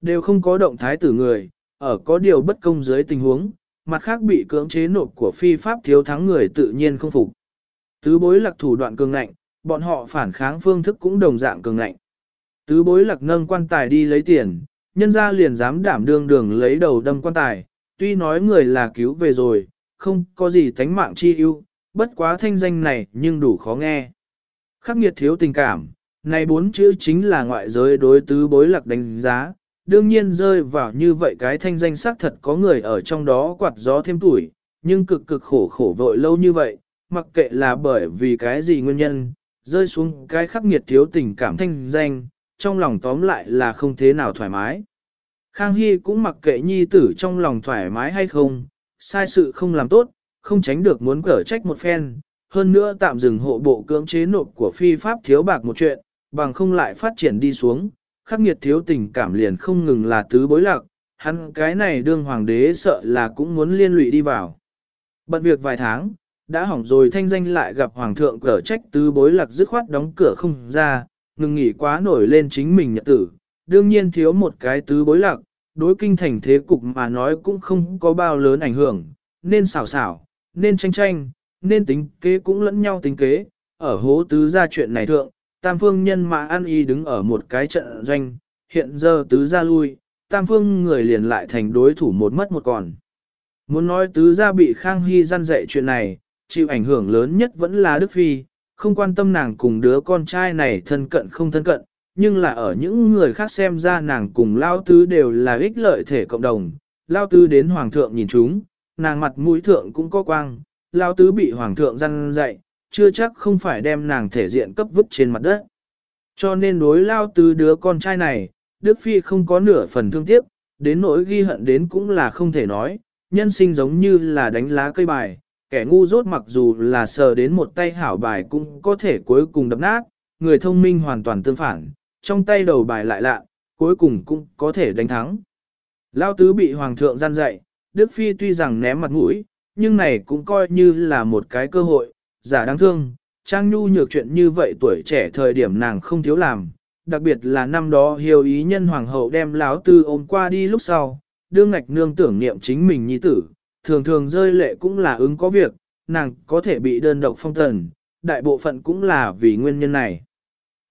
Đều không có động thái tử người, ở có điều bất công dưới tình huống, mặt khác bị cưỡng chế nộp của phi pháp thiếu thắng người tự nhiên không phục. Tứ bối lạc thủ đoạn cường ngạnh, bọn họ phản kháng phương thức cũng đồng dạng cường ngạnh. Tứ bối lạc nâng quan tài đi lấy tiền, nhân ra liền dám đảm đương đường lấy đầu đâm quan tài, tuy nói người là cứu về rồi, không có gì tánh mạng chi ưu, bất quá thanh danh này nhưng đủ khó nghe. Khắc nghiệt thiếu tình cảm, này bốn chữ chính là ngoại giới đối tứ bối lạc đánh giá, đương nhiên rơi vào như vậy cái thanh danh xác thật có người ở trong đó quạt gió thêm tuổi, nhưng cực cực khổ khổ vội lâu như vậy, mặc kệ là bởi vì cái gì nguyên nhân, rơi xuống cái khắc nghiệt thiếu tình cảm thanh danh, trong lòng tóm lại là không thế nào thoải mái. Khang Hy cũng mặc kệ nhi tử trong lòng thoải mái hay không, sai sự không làm tốt, không tránh được muốn cở trách một phen, hơn nữa tạm dừng hộ bộ cưỡng chế nộp của phi pháp thiếu bạc một chuyện, bằng không lại phát triển đi xuống, khắc nghiệt thiếu tình cảm liền không ngừng là tứ bối lạc, hắn cái này đương hoàng đế sợ là cũng muốn liên lụy đi vào. Bận việc vài tháng, đã hỏng rồi thanh danh lại gặp hoàng thượng cở trách tứ bối lạc dứt khoát đóng cửa không ra, ngừng nghỉ quá nổi lên chính mình nhật tử, đương nhiên thiếu một cái tứ bối lạc, đối kinh thành thế cục mà nói cũng không có bao lớn ảnh hưởng, nên xảo xảo, nên tranh tranh, nên tính kế cũng lẫn nhau tính kế, ở hố tứ ra chuyện này thượng, tam phương nhân mã an y đứng ở một cái trận doanh, hiện giờ tứ ra lui, tam phương người liền lại thành đối thủ một mất một còn. Muốn nói tứ ra bị Khang Hy gian dạy chuyện này, chịu ảnh hưởng lớn nhất vẫn là Đức Phi, không quan tâm nàng cùng đứa con trai này thân cận không thân cận, nhưng là ở những người khác xem ra nàng cùng Lao Tứ đều là ích lợi thể cộng đồng. Lao Tứ đến Hoàng thượng nhìn chúng, nàng mặt mũi thượng cũng có quang, Lao Tứ bị Hoàng thượng răn dạy, chưa chắc không phải đem nàng thể diện cấp vứt trên mặt đất. Cho nên đối Lao Tứ đứa con trai này, Đức Phi không có nửa phần thương tiếc, đến nỗi ghi hận đến cũng là không thể nói, nhân sinh giống như là đánh lá cây bài, kẻ ngu dốt mặc dù là sờ đến một tay hảo bài cũng có thể cuối cùng đập nát, người thông minh hoàn toàn tương phản, trong tay đầu bài lại lạ, cuối cùng cũng có thể đánh thắng. Lao tứ bị hoàng thượng gian dạy, Đức Phi tuy rằng ném mặt mũi, nhưng này cũng coi như là một cái cơ hội, giả đáng thương, trang nhu nhược chuyện như vậy tuổi trẻ thời điểm nàng không thiếu làm, đặc biệt là năm đó hiếu ý nhân hoàng hậu đem láo tư ôm qua đi lúc sau, đương ngạch nương tưởng niệm chính mình nhi tử, thường thường rơi lệ cũng là ứng có việc, nàng có thể bị đơn độc phong tần, đại bộ phận cũng là vì nguyên nhân này.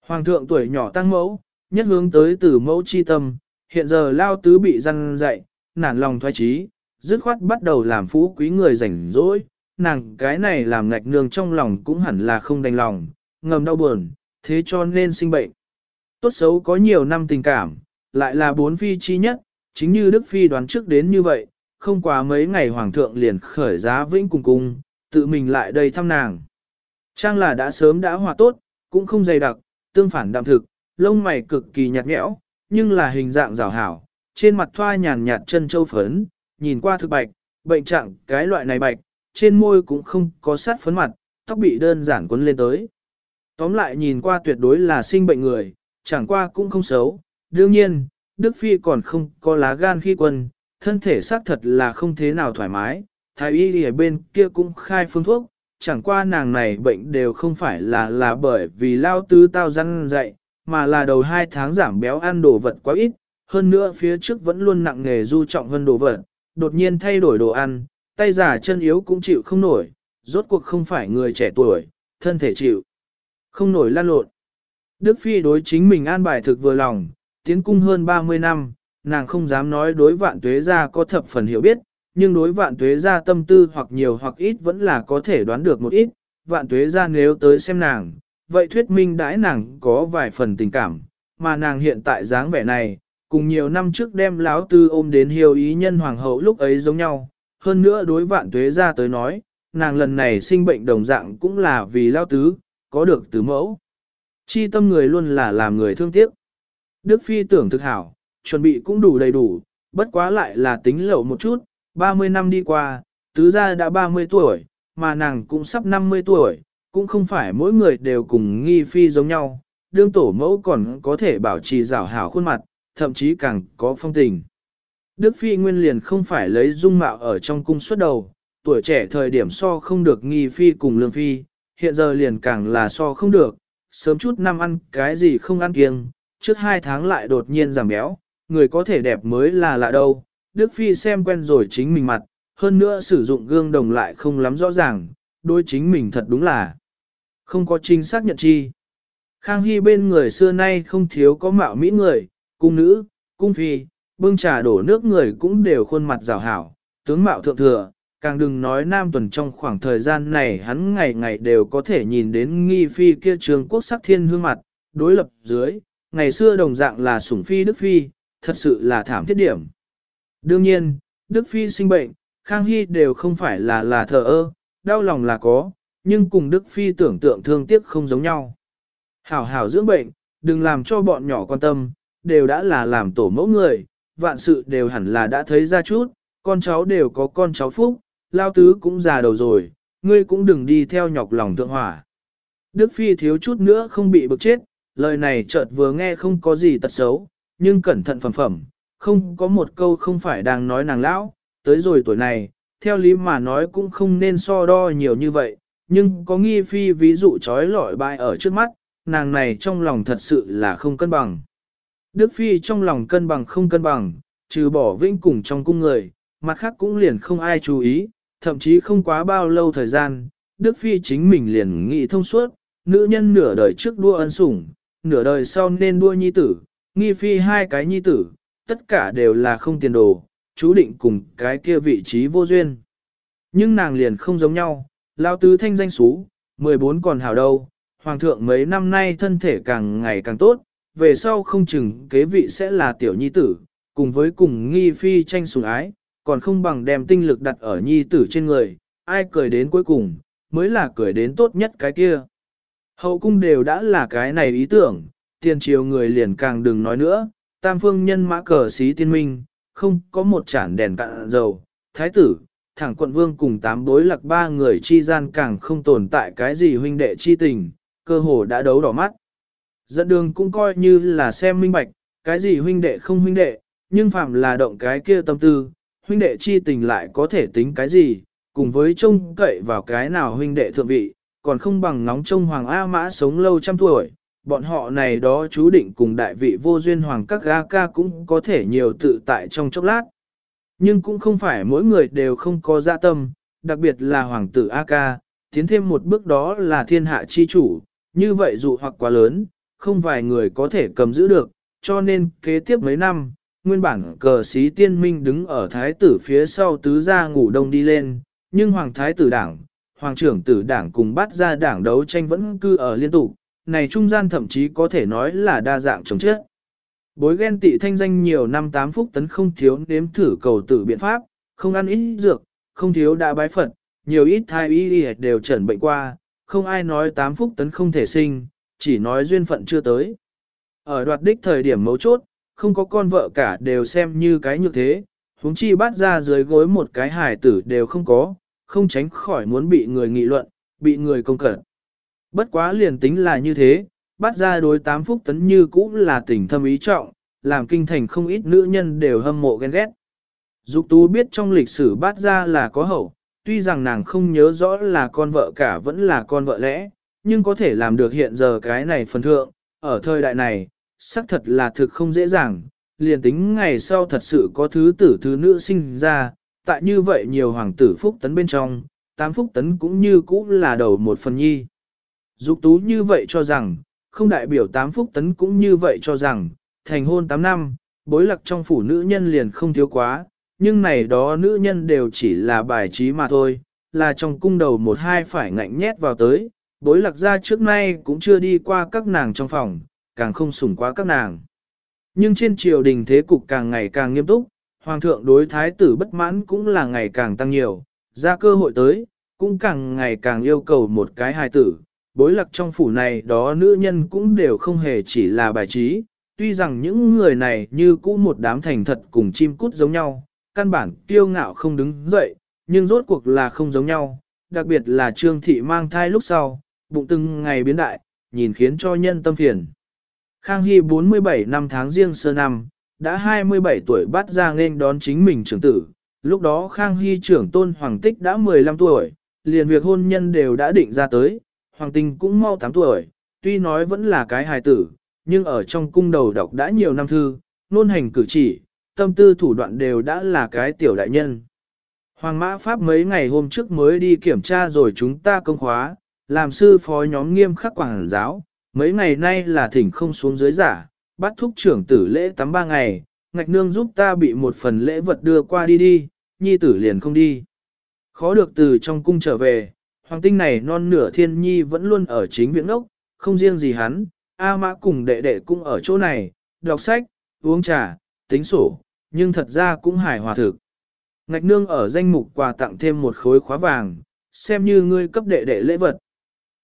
Hoàng thượng tuổi nhỏ tăng mẫu, nhất hướng tới từ mẫu chi tâm, hiện giờ lao tứ bị răn dạy, nản lòng thoái trí, dứt khoát bắt đầu làm phú quý người rảnh rỗi, nàng cái này làm ngạch nương trong lòng cũng hẳn là không đành lòng, ngầm đau buồn, thế cho nên sinh bệnh. Tốt xấu có nhiều năm tình cảm, lại là bốn phi chi nhất, chính như Đức Phi đoán trước đến như vậy, không quá mấy ngày Hoàng thượng liền khởi giá vĩnh cùng cung, tự mình lại đây thăm nàng. Trang là đã sớm đã hòa tốt, cũng không dày đặc, tương phản đạm thực, lông mày cực kỳ nhạt nhẽo, nhưng là hình dạng rào hảo, trên mặt thoa nhàn nhạt chân châu phấn, nhìn qua thực bạch, bệnh trạng cái loại này bạch, trên môi cũng không có sát phấn mặt, tóc bị đơn giản quấn lên tới. Tóm lại nhìn qua tuyệt đối là sinh bệnh người, chẳng qua cũng không xấu. Đương nhiên, Đức Phi còn không có lá gan khi quân, thân thể xác thật là không thế nào thoải mái. Thái y ở bên kia cũng khai phương thuốc, chẳng qua nàng này bệnh đều không phải là là bởi vì lao tứ tao răn dậy, mà là đầu hai tháng giảm béo ăn đồ vật quá ít, hơn nữa phía trước vẫn luôn nặng nghề du trọng hơn đồ vật, đột nhiên thay đổi đồ ăn, tay giả chân yếu cũng chịu không nổi, rốt cuộc không phải người trẻ tuổi, thân thể chịu, không nổi lan lộn. Đức Phi đối chính mình an bài thực vừa lòng, tiến cung hơn 30 năm, nàng không dám nói đối vạn tuế gia có thập phần hiểu biết, nhưng đối vạn tuế gia tâm tư hoặc nhiều hoặc ít vẫn là có thể đoán được một ít, vạn tuế gia nếu tới xem nàng, vậy thuyết minh đãi nàng có vài phần tình cảm, mà nàng hiện tại dáng vẻ này, cùng nhiều năm trước đem láo tư ôm đến hiếu ý nhân hoàng hậu lúc ấy giống nhau, hơn nữa đối vạn tuế ra tới nói, nàng lần này sinh bệnh đồng dạng cũng là vì lao tứ, có được tứ mẫu. Chi tâm người luôn là làm người thương tiếc. Đức Phi tưởng thực hảo, chuẩn bị cũng đủ đầy đủ, bất quá lại là tính lậu một chút, 30 năm đi qua, tứ gia đã 30 tuổi, mà nàng cũng sắp 50 tuổi, cũng không phải mỗi người đều cùng nghi phi giống nhau, đương tổ mẫu còn có thể bảo trì rảo hảo khuôn mặt, thậm chí càng có phong tình. Đức Phi nguyên liền không phải lấy dung mạo ở trong cung xuất đầu, tuổi trẻ thời điểm so không được nghi phi cùng lương phi, hiện giờ liền càng là so không được, sớm chút năm ăn cái gì không ăn kiêng, trước hai tháng lại đột nhiên giảm béo, người có thể đẹp mới là lạ đâu. Đức Phi xem quen rồi chính mình mặt, hơn nữa sử dụng gương đồng lại không lắm rõ ràng, đôi chính mình thật đúng là không có chính xác nhận chi. Khang Hy bên người xưa nay không thiếu có mạo mỹ người, cung nữ, cung phi, bưng trà đổ nước người cũng đều khuôn mặt rào hảo, tướng mạo thượng thừa, càng đừng nói nam tuần trong khoảng thời gian này hắn ngày ngày đều có thể nhìn đến nghi phi kia trường quốc sắc thiên hương mặt, đối lập dưới, ngày xưa đồng dạng là sủng phi đức phi, thật sự là thảm thiết điểm. Đương nhiên, đức phi sinh bệnh, Khang Hy đều không phải là là thờ ơ, đau lòng là có, nhưng cùng đức phi tưởng tượng thương tiếc không giống nhau. Hảo hảo dưỡng bệnh, đừng làm cho bọn nhỏ quan tâm, đều đã là làm tổ mẫu người, vạn sự đều hẳn là đã thấy ra chút, con cháu đều có con cháu phúc, lao tứ cũng già đầu rồi, ngươi cũng đừng đi theo nhọc lòng thượng hỏa. Đức Phi thiếu chút nữa không bị bực chết, lời này chợt vừa nghe không có gì tật xấu, nhưng cẩn thận phẩm phẩm, không có một câu không phải đang nói nàng lão, tới rồi tuổi này, theo lý mà nói cũng không nên so đo nhiều như vậy, nhưng có nghi phi ví dụ trói lọi bại ở trước mắt, nàng này trong lòng thật sự là không cân bằng. Đức Phi trong lòng cân bằng không cân bằng, trừ bỏ vĩnh cùng trong cung người, mặt khác cũng liền không ai chú ý, thậm chí không quá bao lâu thời gian, Đức Phi chính mình liền nghĩ thông suốt, nữ nhân nửa đời trước đua ân sủng, nửa đời sau nên đua nhi tử, nghi phi hai cái nhi tử, tất cả đều là không tiền đồ, chú định cùng cái kia vị trí vô duyên. Nhưng nàng liền không giống nhau, lao tứ thanh danh xú, 14 còn hảo đâu, hoàng thượng mấy năm nay thân thể càng ngày càng tốt, về sau không chừng kế vị sẽ là tiểu nhi tử, cùng với cùng nghi phi tranh sủng ái, còn không bằng đem tinh lực đặt ở nhi tử trên người, ai cười đến cuối cùng, mới là cười đến tốt nhất cái kia. Hậu cung đều đã là cái này ý tưởng, tiền triều người liền càng đừng nói nữa, tam phương nhân mã cờ xí tiên minh, không có một chản đèn cạn dầu, thái tử, thẳng quận vương cùng tám bối lạc ba người chi gian càng không tồn tại cái gì huynh đệ chi tình, cơ hồ đã đấu đỏ mắt. Dẫn đường cũng coi như là xem minh bạch, cái gì huynh đệ không huynh đệ, nhưng phạm là động cái kia tâm tư, huynh đệ chi tình lại có thể tính cái gì, cùng với trông cậy vào cái nào huynh đệ thượng vị, còn không bằng nóng trông Hoàng A Mã sống lâu trăm tuổi, bọn họ này đó chú định cùng đại vị vô duyên Hoàng các ga ca cũng có thể nhiều tự tại trong chốc lát. Nhưng cũng không phải mỗi người đều không có dạ tâm, đặc biệt là Hoàng tử A ca, tiến thêm một bước đó là thiên hạ chi chủ, như vậy dụ hoặc quá lớn, không vài người có thể cầm giữ được, cho nên kế tiếp mấy năm, nguyên bản cờ sĩ tiên minh đứng ở thái tử phía sau tứ gia ngủ đông đi lên, nhưng hoàng thái tử đảng, hoàng trưởng tử đảng cùng bắt ra đảng đấu tranh vẫn cư ở liên tục, này trung gian thậm chí có thể nói là đa dạng chống chết. Bối ghen tị thanh danh nhiều năm tám phúc tấn không thiếu nếm thử cầu tử biện pháp, không ăn ít dược, không thiếu đã bái Phật, nhiều ít thai y đều trần bệnh qua, không ai nói tám phúc tấn không thể sinh, chỉ nói duyên phận chưa tới. Ở đoạt đích thời điểm mấu chốt, không có con vợ cả đều xem như cái như thế, huống chi bắt ra dưới gối một cái hài tử đều không có, không tránh khỏi muốn bị người nghị luận, bị người công cẩn. Bất quá liền tính là như thế, bắt ra đối tám phúc tấn như cũng là tình thâm ý trọng, làm kinh thành không ít nữ nhân đều hâm mộ ghen ghét. Dục tú biết trong lịch sử bắt ra là có hậu, tuy rằng nàng không nhớ rõ là con vợ cả vẫn là con vợ lẽ, nhưng có thể làm được hiện giờ cái này phần thượng, ở thời đại này, xác thật là thực không dễ dàng, liền tính ngày sau thật sự có thứ tử thứ nữ sinh ra, tại như vậy nhiều hoàng tử phúc tấn bên trong, tám phúc tấn cũng như cũ là đầu một phần nhi. Dục tú như vậy cho rằng, không đại biểu tám phúc tấn cũng như vậy cho rằng, thành hôn 8 năm, bối lạc trong phủ nữ nhân liền không thiếu quá, nhưng này đó nữ nhân đều chỉ là bài trí mà thôi, là trong cung đầu một hai phải ngạnh nhét vào tới, bối lạc ra trước nay cũng chưa đi qua các nàng trong phòng, càng không sủng quá các nàng. Nhưng trên triều đình thế cục càng ngày càng nghiêm túc, hoàng thượng đối thái tử bất mãn cũng là ngày càng tăng nhiều, ra cơ hội tới, cũng càng ngày càng yêu cầu một cái hài tử. Bối lạc trong phủ này đó nữ nhân cũng đều không hề chỉ là bài trí, tuy rằng những người này như cũ một đám thành thật cùng chim cút giống nhau, căn bản kiêu ngạo không đứng dậy, nhưng rốt cuộc là không giống nhau, đặc biệt là trương thị mang thai lúc sau, bụng từng ngày biến đại, nhìn khiến cho nhân tâm phiền. Khang Hy 47 năm tháng riêng sơ năm, đã 27 tuổi bắt ra nên đón chính mình trưởng tử. Lúc đó Khang Hy trưởng tôn Hoàng Tích đã 15 tuổi, liền việc hôn nhân đều đã định ra tới, Hoàng Tinh cũng mau 8 tuổi, tuy nói vẫn là cái hài tử, nhưng ở trong cung đầu đọc đã nhiều năm thư, nôn hành cử chỉ, tâm tư thủ đoạn đều đã là cái tiểu đại nhân. Hoàng mã Pháp mấy ngày hôm trước mới đi kiểm tra rồi chúng ta công khóa, làm sư phó nhóm nghiêm khắc quảng giáo, mấy ngày nay là thỉnh không xuống dưới giả, bắt thúc trưởng tử lễ tắm ba ngày, ngạch nương giúp ta bị một phần lễ vật đưa qua đi đi, nhi tử liền không đi. Khó được từ trong cung trở về, hoàng tinh này non nửa thiên nhi vẫn luôn ở chính viện ốc, không riêng gì hắn, A mã cùng đệ đệ cũng ở chỗ này, đọc sách, uống trà, tính sổ, nhưng thật ra cũng hài hòa thực. Ngạch nương ở danh mục quà tặng thêm một khối khóa vàng, xem như ngươi cấp đệ đệ lễ vật.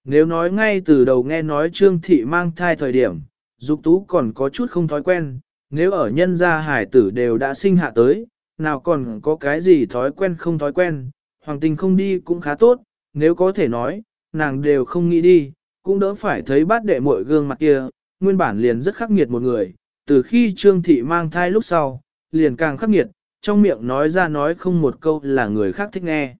Nếu nói ngay từ đầu nghe nói Trương Thị mang thai thời điểm, Dục Tú còn có chút không thói quen, nếu ở nhân gia hải tử đều đã sinh hạ tới, nào còn có cái gì thói quen không thói quen, hoàng tình không đi cũng khá tốt, nếu có thể nói, nàng đều không nghĩ đi, cũng đỡ phải thấy bát đệ muội gương mặt kia, nguyên bản liền rất khắc nghiệt một người, từ khi Trương Thị mang thai lúc sau, liền càng khắc nghiệt, trong miệng nói ra nói không một câu là người khác thích nghe.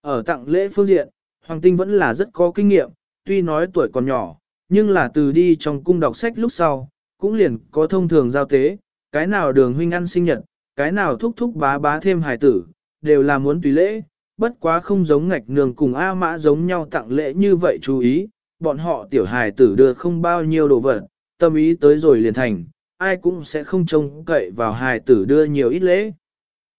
Ở tặng lễ phương diện, Hoàng Tinh vẫn là rất có kinh nghiệm, tuy nói tuổi còn nhỏ, nhưng là từ đi trong cung đọc sách lúc sau, cũng liền có thông thường giao tế, cái nào đường huynh ăn sinh nhật, cái nào thúc thúc bá bá thêm hài tử, đều là muốn tùy lễ, bất quá không giống ngạch nương cùng A mã giống nhau tặng lễ như vậy chú ý, bọn họ tiểu hài tử đưa không bao nhiêu đồ vật, tâm ý tới rồi liền thành, ai cũng sẽ không trông cậy vào hài tử đưa nhiều ít lễ.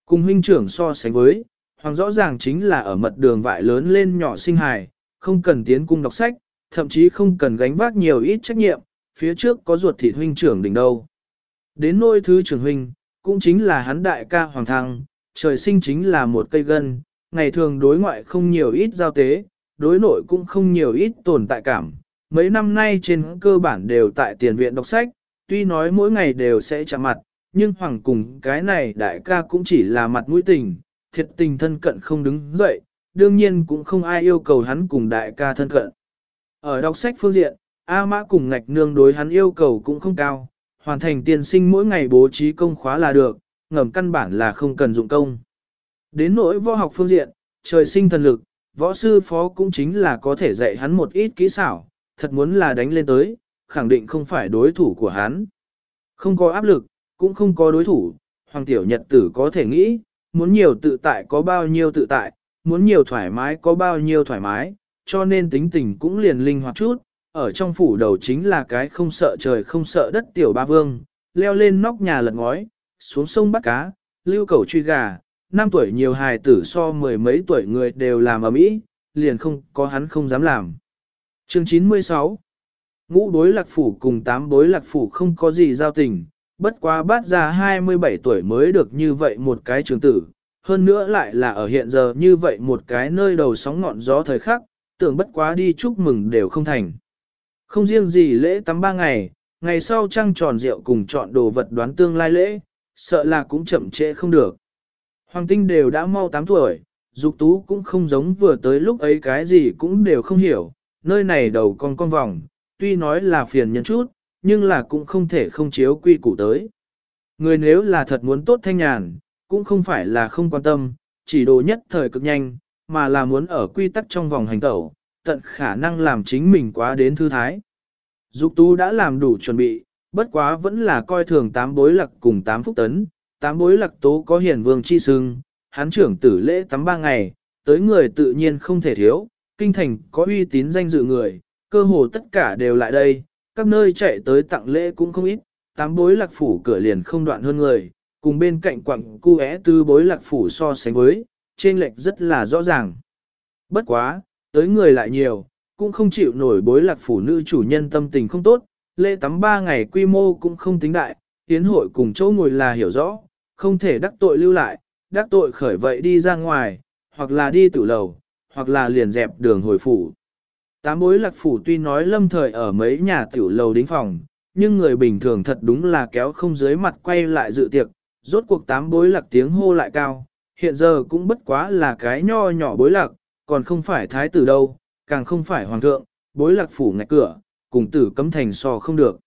Cùng huynh trưởng so sánh với, hoàng rõ ràng chính là ở mật đường vại lớn lên nhỏ sinh hài, không cần tiến cung đọc sách, thậm chí không cần gánh vác nhiều ít trách nhiệm, phía trước có ruột thịt huynh trưởng đỉnh đâu. Đến nôi thứ trưởng huynh, cũng chính là hắn đại ca hoàng thăng, trời sinh chính là một cây gân, ngày thường đối ngoại không nhiều ít giao tế, đối nội cũng không nhiều ít tồn tại cảm. Mấy năm nay trên cơ bản đều tại tiền viện đọc sách, tuy nói mỗi ngày đều sẽ chạm mặt, nhưng hoàng cùng cái này đại ca cũng chỉ là mặt mũi tình, thiệt tình thân cận không đứng dậy, đương nhiên cũng không ai yêu cầu hắn cùng đại ca thân cận. Ở đọc sách phương diện, A Mã cùng ngạch nương đối hắn yêu cầu cũng không cao, hoàn thành tiền sinh mỗi ngày bố trí công khóa là được, ngầm căn bản là không cần dụng công. Đến nỗi võ học phương diện, trời sinh thần lực, võ sư phó cũng chính là có thể dạy hắn một ít kỹ xảo, thật muốn là đánh lên tới, khẳng định không phải đối thủ của hắn. Không có áp lực, cũng không có đối thủ, Hoàng Tiểu Nhật Tử có thể nghĩ, muốn nhiều tự tại có bao nhiêu tự tại, muốn nhiều thoải mái có bao nhiêu thoải mái, cho nên tính tình cũng liền linh hoạt chút, ở trong phủ đầu chính là cái không sợ trời không sợ đất tiểu ba vương, leo lên nóc nhà lật ngói, xuống sông bắt cá, lưu cầu truy gà, năm tuổi nhiều hài tử so mười mấy tuổi người đều làm ở mỹ, liền không có hắn không dám làm. Chương 96 Ngũ bối lạc phủ cùng tám bối lạc phủ không có gì giao tình, bất quá bát ra 27 tuổi mới được như vậy một cái trường tử, hơn nữa lại là ở hiện giờ như vậy một cái nơi đầu sóng ngọn gió thời khắc, tưởng bất quá đi chúc mừng đều không thành. Không riêng gì lễ tắm ba ngày, ngày sau trăng tròn rượu cùng chọn đồ vật đoán tương lai lễ, sợ là cũng chậm trễ không được. Hoàng tinh đều đã mau 8 tuổi, dục tú cũng không giống vừa tới lúc ấy cái gì cũng đều không hiểu, nơi này đầu con con vòng, tuy nói là phiền nhân chút, nhưng là cũng không thể không chiếu quy củ tới. Người nếu là thật muốn tốt thanh nhàn, cũng không phải là không quan tâm, chỉ đồ nhất thời cực nhanh, mà là muốn ở quy tắc trong vòng hành tẩu, tận khả năng làm chính mình quá đến thư thái. Dục tú đã làm đủ chuẩn bị, bất quá vẫn là coi thường tám bối lặc cùng tám phúc tấn, tám bối lặc tố có hiển vương chi sưng, hán trưởng tử lễ tắm ba ngày, tới người tự nhiên không thể thiếu, kinh thành có uy tín danh dự người, cơ hồ tất cả đều lại đây, các nơi chạy tới tặng lễ cũng không ít, tám bối lạc phủ cửa liền không đoạn hơn người, cùng bên cạnh quặng cu é tư bối lạc phủ so sánh với, trên lệch rất là rõ ràng. Bất quá, tới người lại nhiều, cũng không chịu nổi bối lạc phủ nữ chủ nhân tâm tình không tốt, lễ tắm ba ngày quy mô cũng không tính đại, tiến hội cùng chỗ ngồi là hiểu rõ, không thể đắc tội lưu lại, đắc tội khởi vậy đi ra ngoài, hoặc là đi tử lầu, hoặc là liền dẹp đường hồi phủ. Tám bối lạc phủ tuy nói lâm thời ở mấy nhà tiểu lầu đính phòng, nhưng người bình thường thật đúng là kéo không dưới mặt quay lại dự tiệc, rốt cuộc tám bối lạc tiếng hô lại cao, hiện giờ cũng bất quá là cái nho nhỏ bối lạc, còn không phải thái tử đâu, càng không phải hoàng thượng, bối lạc phủ ngạch cửa, cùng tử cấm thành so không được.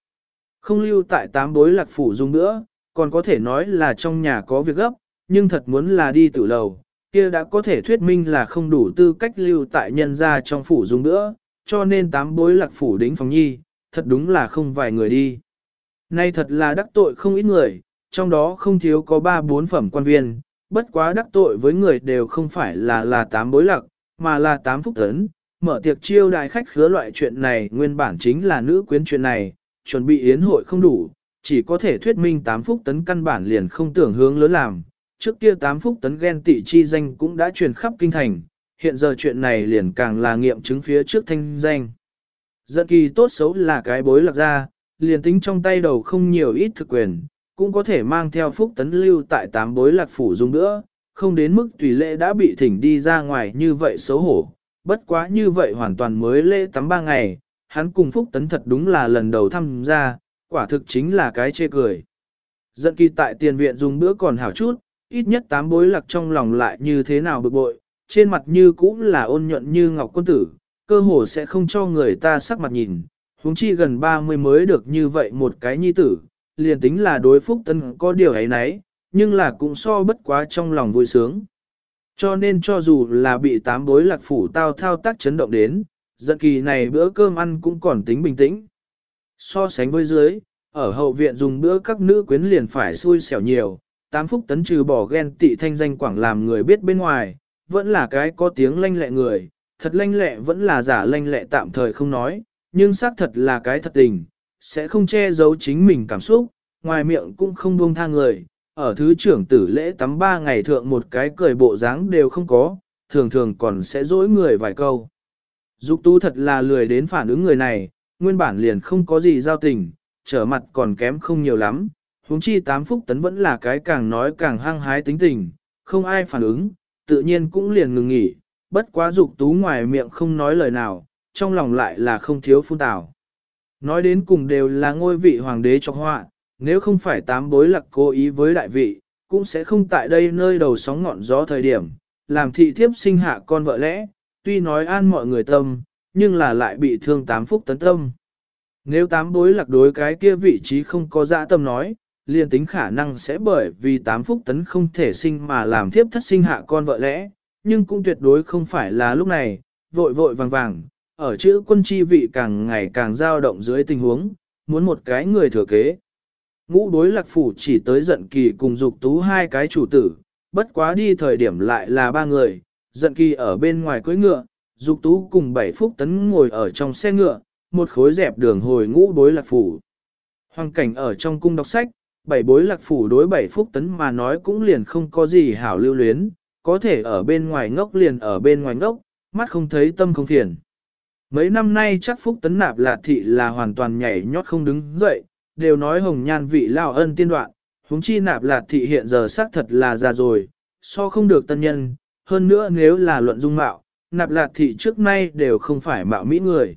Không lưu tại tám bối lạc phủ dùng nữa, còn có thể nói là trong nhà có việc gấp, nhưng thật muốn là đi tử lầu, kia đã có thể thuyết minh là không đủ tư cách lưu tại nhân gia trong phủ dùng nữa, cho nên tám bối lạc phủ đính phòng nhi, thật đúng là không vài người đi. Nay thật là đắc tội không ít người, trong đó không thiếu có ba bốn phẩm quan viên, bất quá đắc tội với người đều không phải là là tám bối lạc, mà là tám phúc tấn. Mở tiệc chiêu đại khách khứa loại chuyện này nguyên bản chính là nữ quyến chuyện này, chuẩn bị yến hội không đủ, chỉ có thể thuyết minh tám phúc tấn căn bản liền không tưởng hướng lớn làm. Trước kia tám phúc tấn ghen tị chi danh cũng đã truyền khắp kinh thành, hiện giờ chuyện này liền càng là nghiệm chứng phía trước thanh danh. Giận kỳ tốt xấu là cái bối lạc ra, liền tính trong tay đầu không nhiều ít thực quyền, cũng có thể mang theo phúc tấn lưu tại tám bối lạc phủ dùng nữa, không đến mức tùy lễ đã bị thỉnh đi ra ngoài như vậy xấu hổ. Bất quá như vậy hoàn toàn mới lễ tắm ba ngày, hắn cùng phúc tấn thật đúng là lần đầu tham gia, quả thực chính là cái chê cười. Giận kỳ tại tiền viện dùng bữa còn hảo chút, ít nhất tám bối lạc trong lòng lại như thế nào bực bội, trên mặt như cũng là ôn nhuận như ngọc quân tử, cơ hồ sẽ không cho người ta sắc mặt nhìn, huống chi gần 30 mới được như vậy một cái nhi tử, liền tính là đối phúc tân có điều ấy nấy, nhưng là cũng so bất quá trong lòng vui sướng. Cho nên cho dù là bị tám bối lạc phủ tao thao tác chấn động đến, giận kỳ này bữa cơm ăn cũng còn tính bình tĩnh. So sánh với dưới, ở hậu viện dùng bữa các nữ quyến liền phải xui xẻo nhiều, tám phúc tấn trừ bỏ ghen tị thanh danh quảng làm người biết bên ngoài, vẫn là cái có tiếng lanh lẹ người, thật lanh lẹ vẫn là giả lanh lẹ tạm thời không nói, nhưng xác thật là cái thật tình, sẽ không che giấu chính mình cảm xúc, ngoài miệng cũng không buông tha người, ở thứ trưởng tử lễ tắm ba ngày thượng một cái cười bộ dáng đều không có, thường thường còn sẽ dỗi người vài câu. Dục tu thật là lười đến phản ứng người này, nguyên bản liền không có gì giao tình, trở mặt còn kém không nhiều lắm, huống chi tám phúc tấn vẫn là cái càng nói càng hăng hái tính tình, không ai phản ứng, tự nhiên cũng liền ngừng nghỉ, bất quá dục tú ngoài miệng không nói lời nào, trong lòng lại là không thiếu phun tảo. Nói đến cùng đều là ngôi vị hoàng đế cho họa, nếu không phải tám bối lạc cố ý với đại vị, cũng sẽ không tại đây nơi đầu sóng ngọn gió thời điểm, làm thị thiếp sinh hạ con vợ lẽ, tuy nói an mọi người tâm, nhưng là lại bị thương tám phúc tấn tâm. Nếu tám bối lạc đối cái kia vị trí không có dạ tâm nói, liền tính khả năng sẽ bởi vì tám phúc tấn không thể sinh mà làm thiếp thất sinh hạ con vợ lẽ, nhưng cũng tuyệt đối không phải là lúc này, vội vội vàng vàng, ở chữ quân chi vị càng ngày càng dao động dưới tình huống, muốn một cái người thừa kế. Ngũ đối lạc phủ chỉ tới giận kỳ cùng dục tú hai cái chủ tử, bất quá đi thời điểm lại là ba người, giận kỳ ở bên ngoài cưỡi ngựa, dục tú cùng bảy phúc tấn ngồi ở trong xe ngựa, một khối dẹp đường hồi ngũ đối lạc phủ. Hoàng cảnh ở trong cung đọc sách, bảy bối lạc phủ đối bảy phúc tấn mà nói cũng liền không có gì hảo lưu luyến, có thể ở bên ngoài ngốc liền ở bên ngoài ngốc, mắt không thấy tâm không phiền. Mấy năm nay chắc phúc tấn nạp lạt thị là hoàn toàn nhảy nhót không đứng dậy, đều nói hồng nhan vị lao ân tiên đoạn, huống chi nạp lạt thị hiện giờ xác thật là già rồi, so không được tân nhân, hơn nữa nếu là luận dung mạo, nạp lạt thị trước nay đều không phải mạo mỹ người.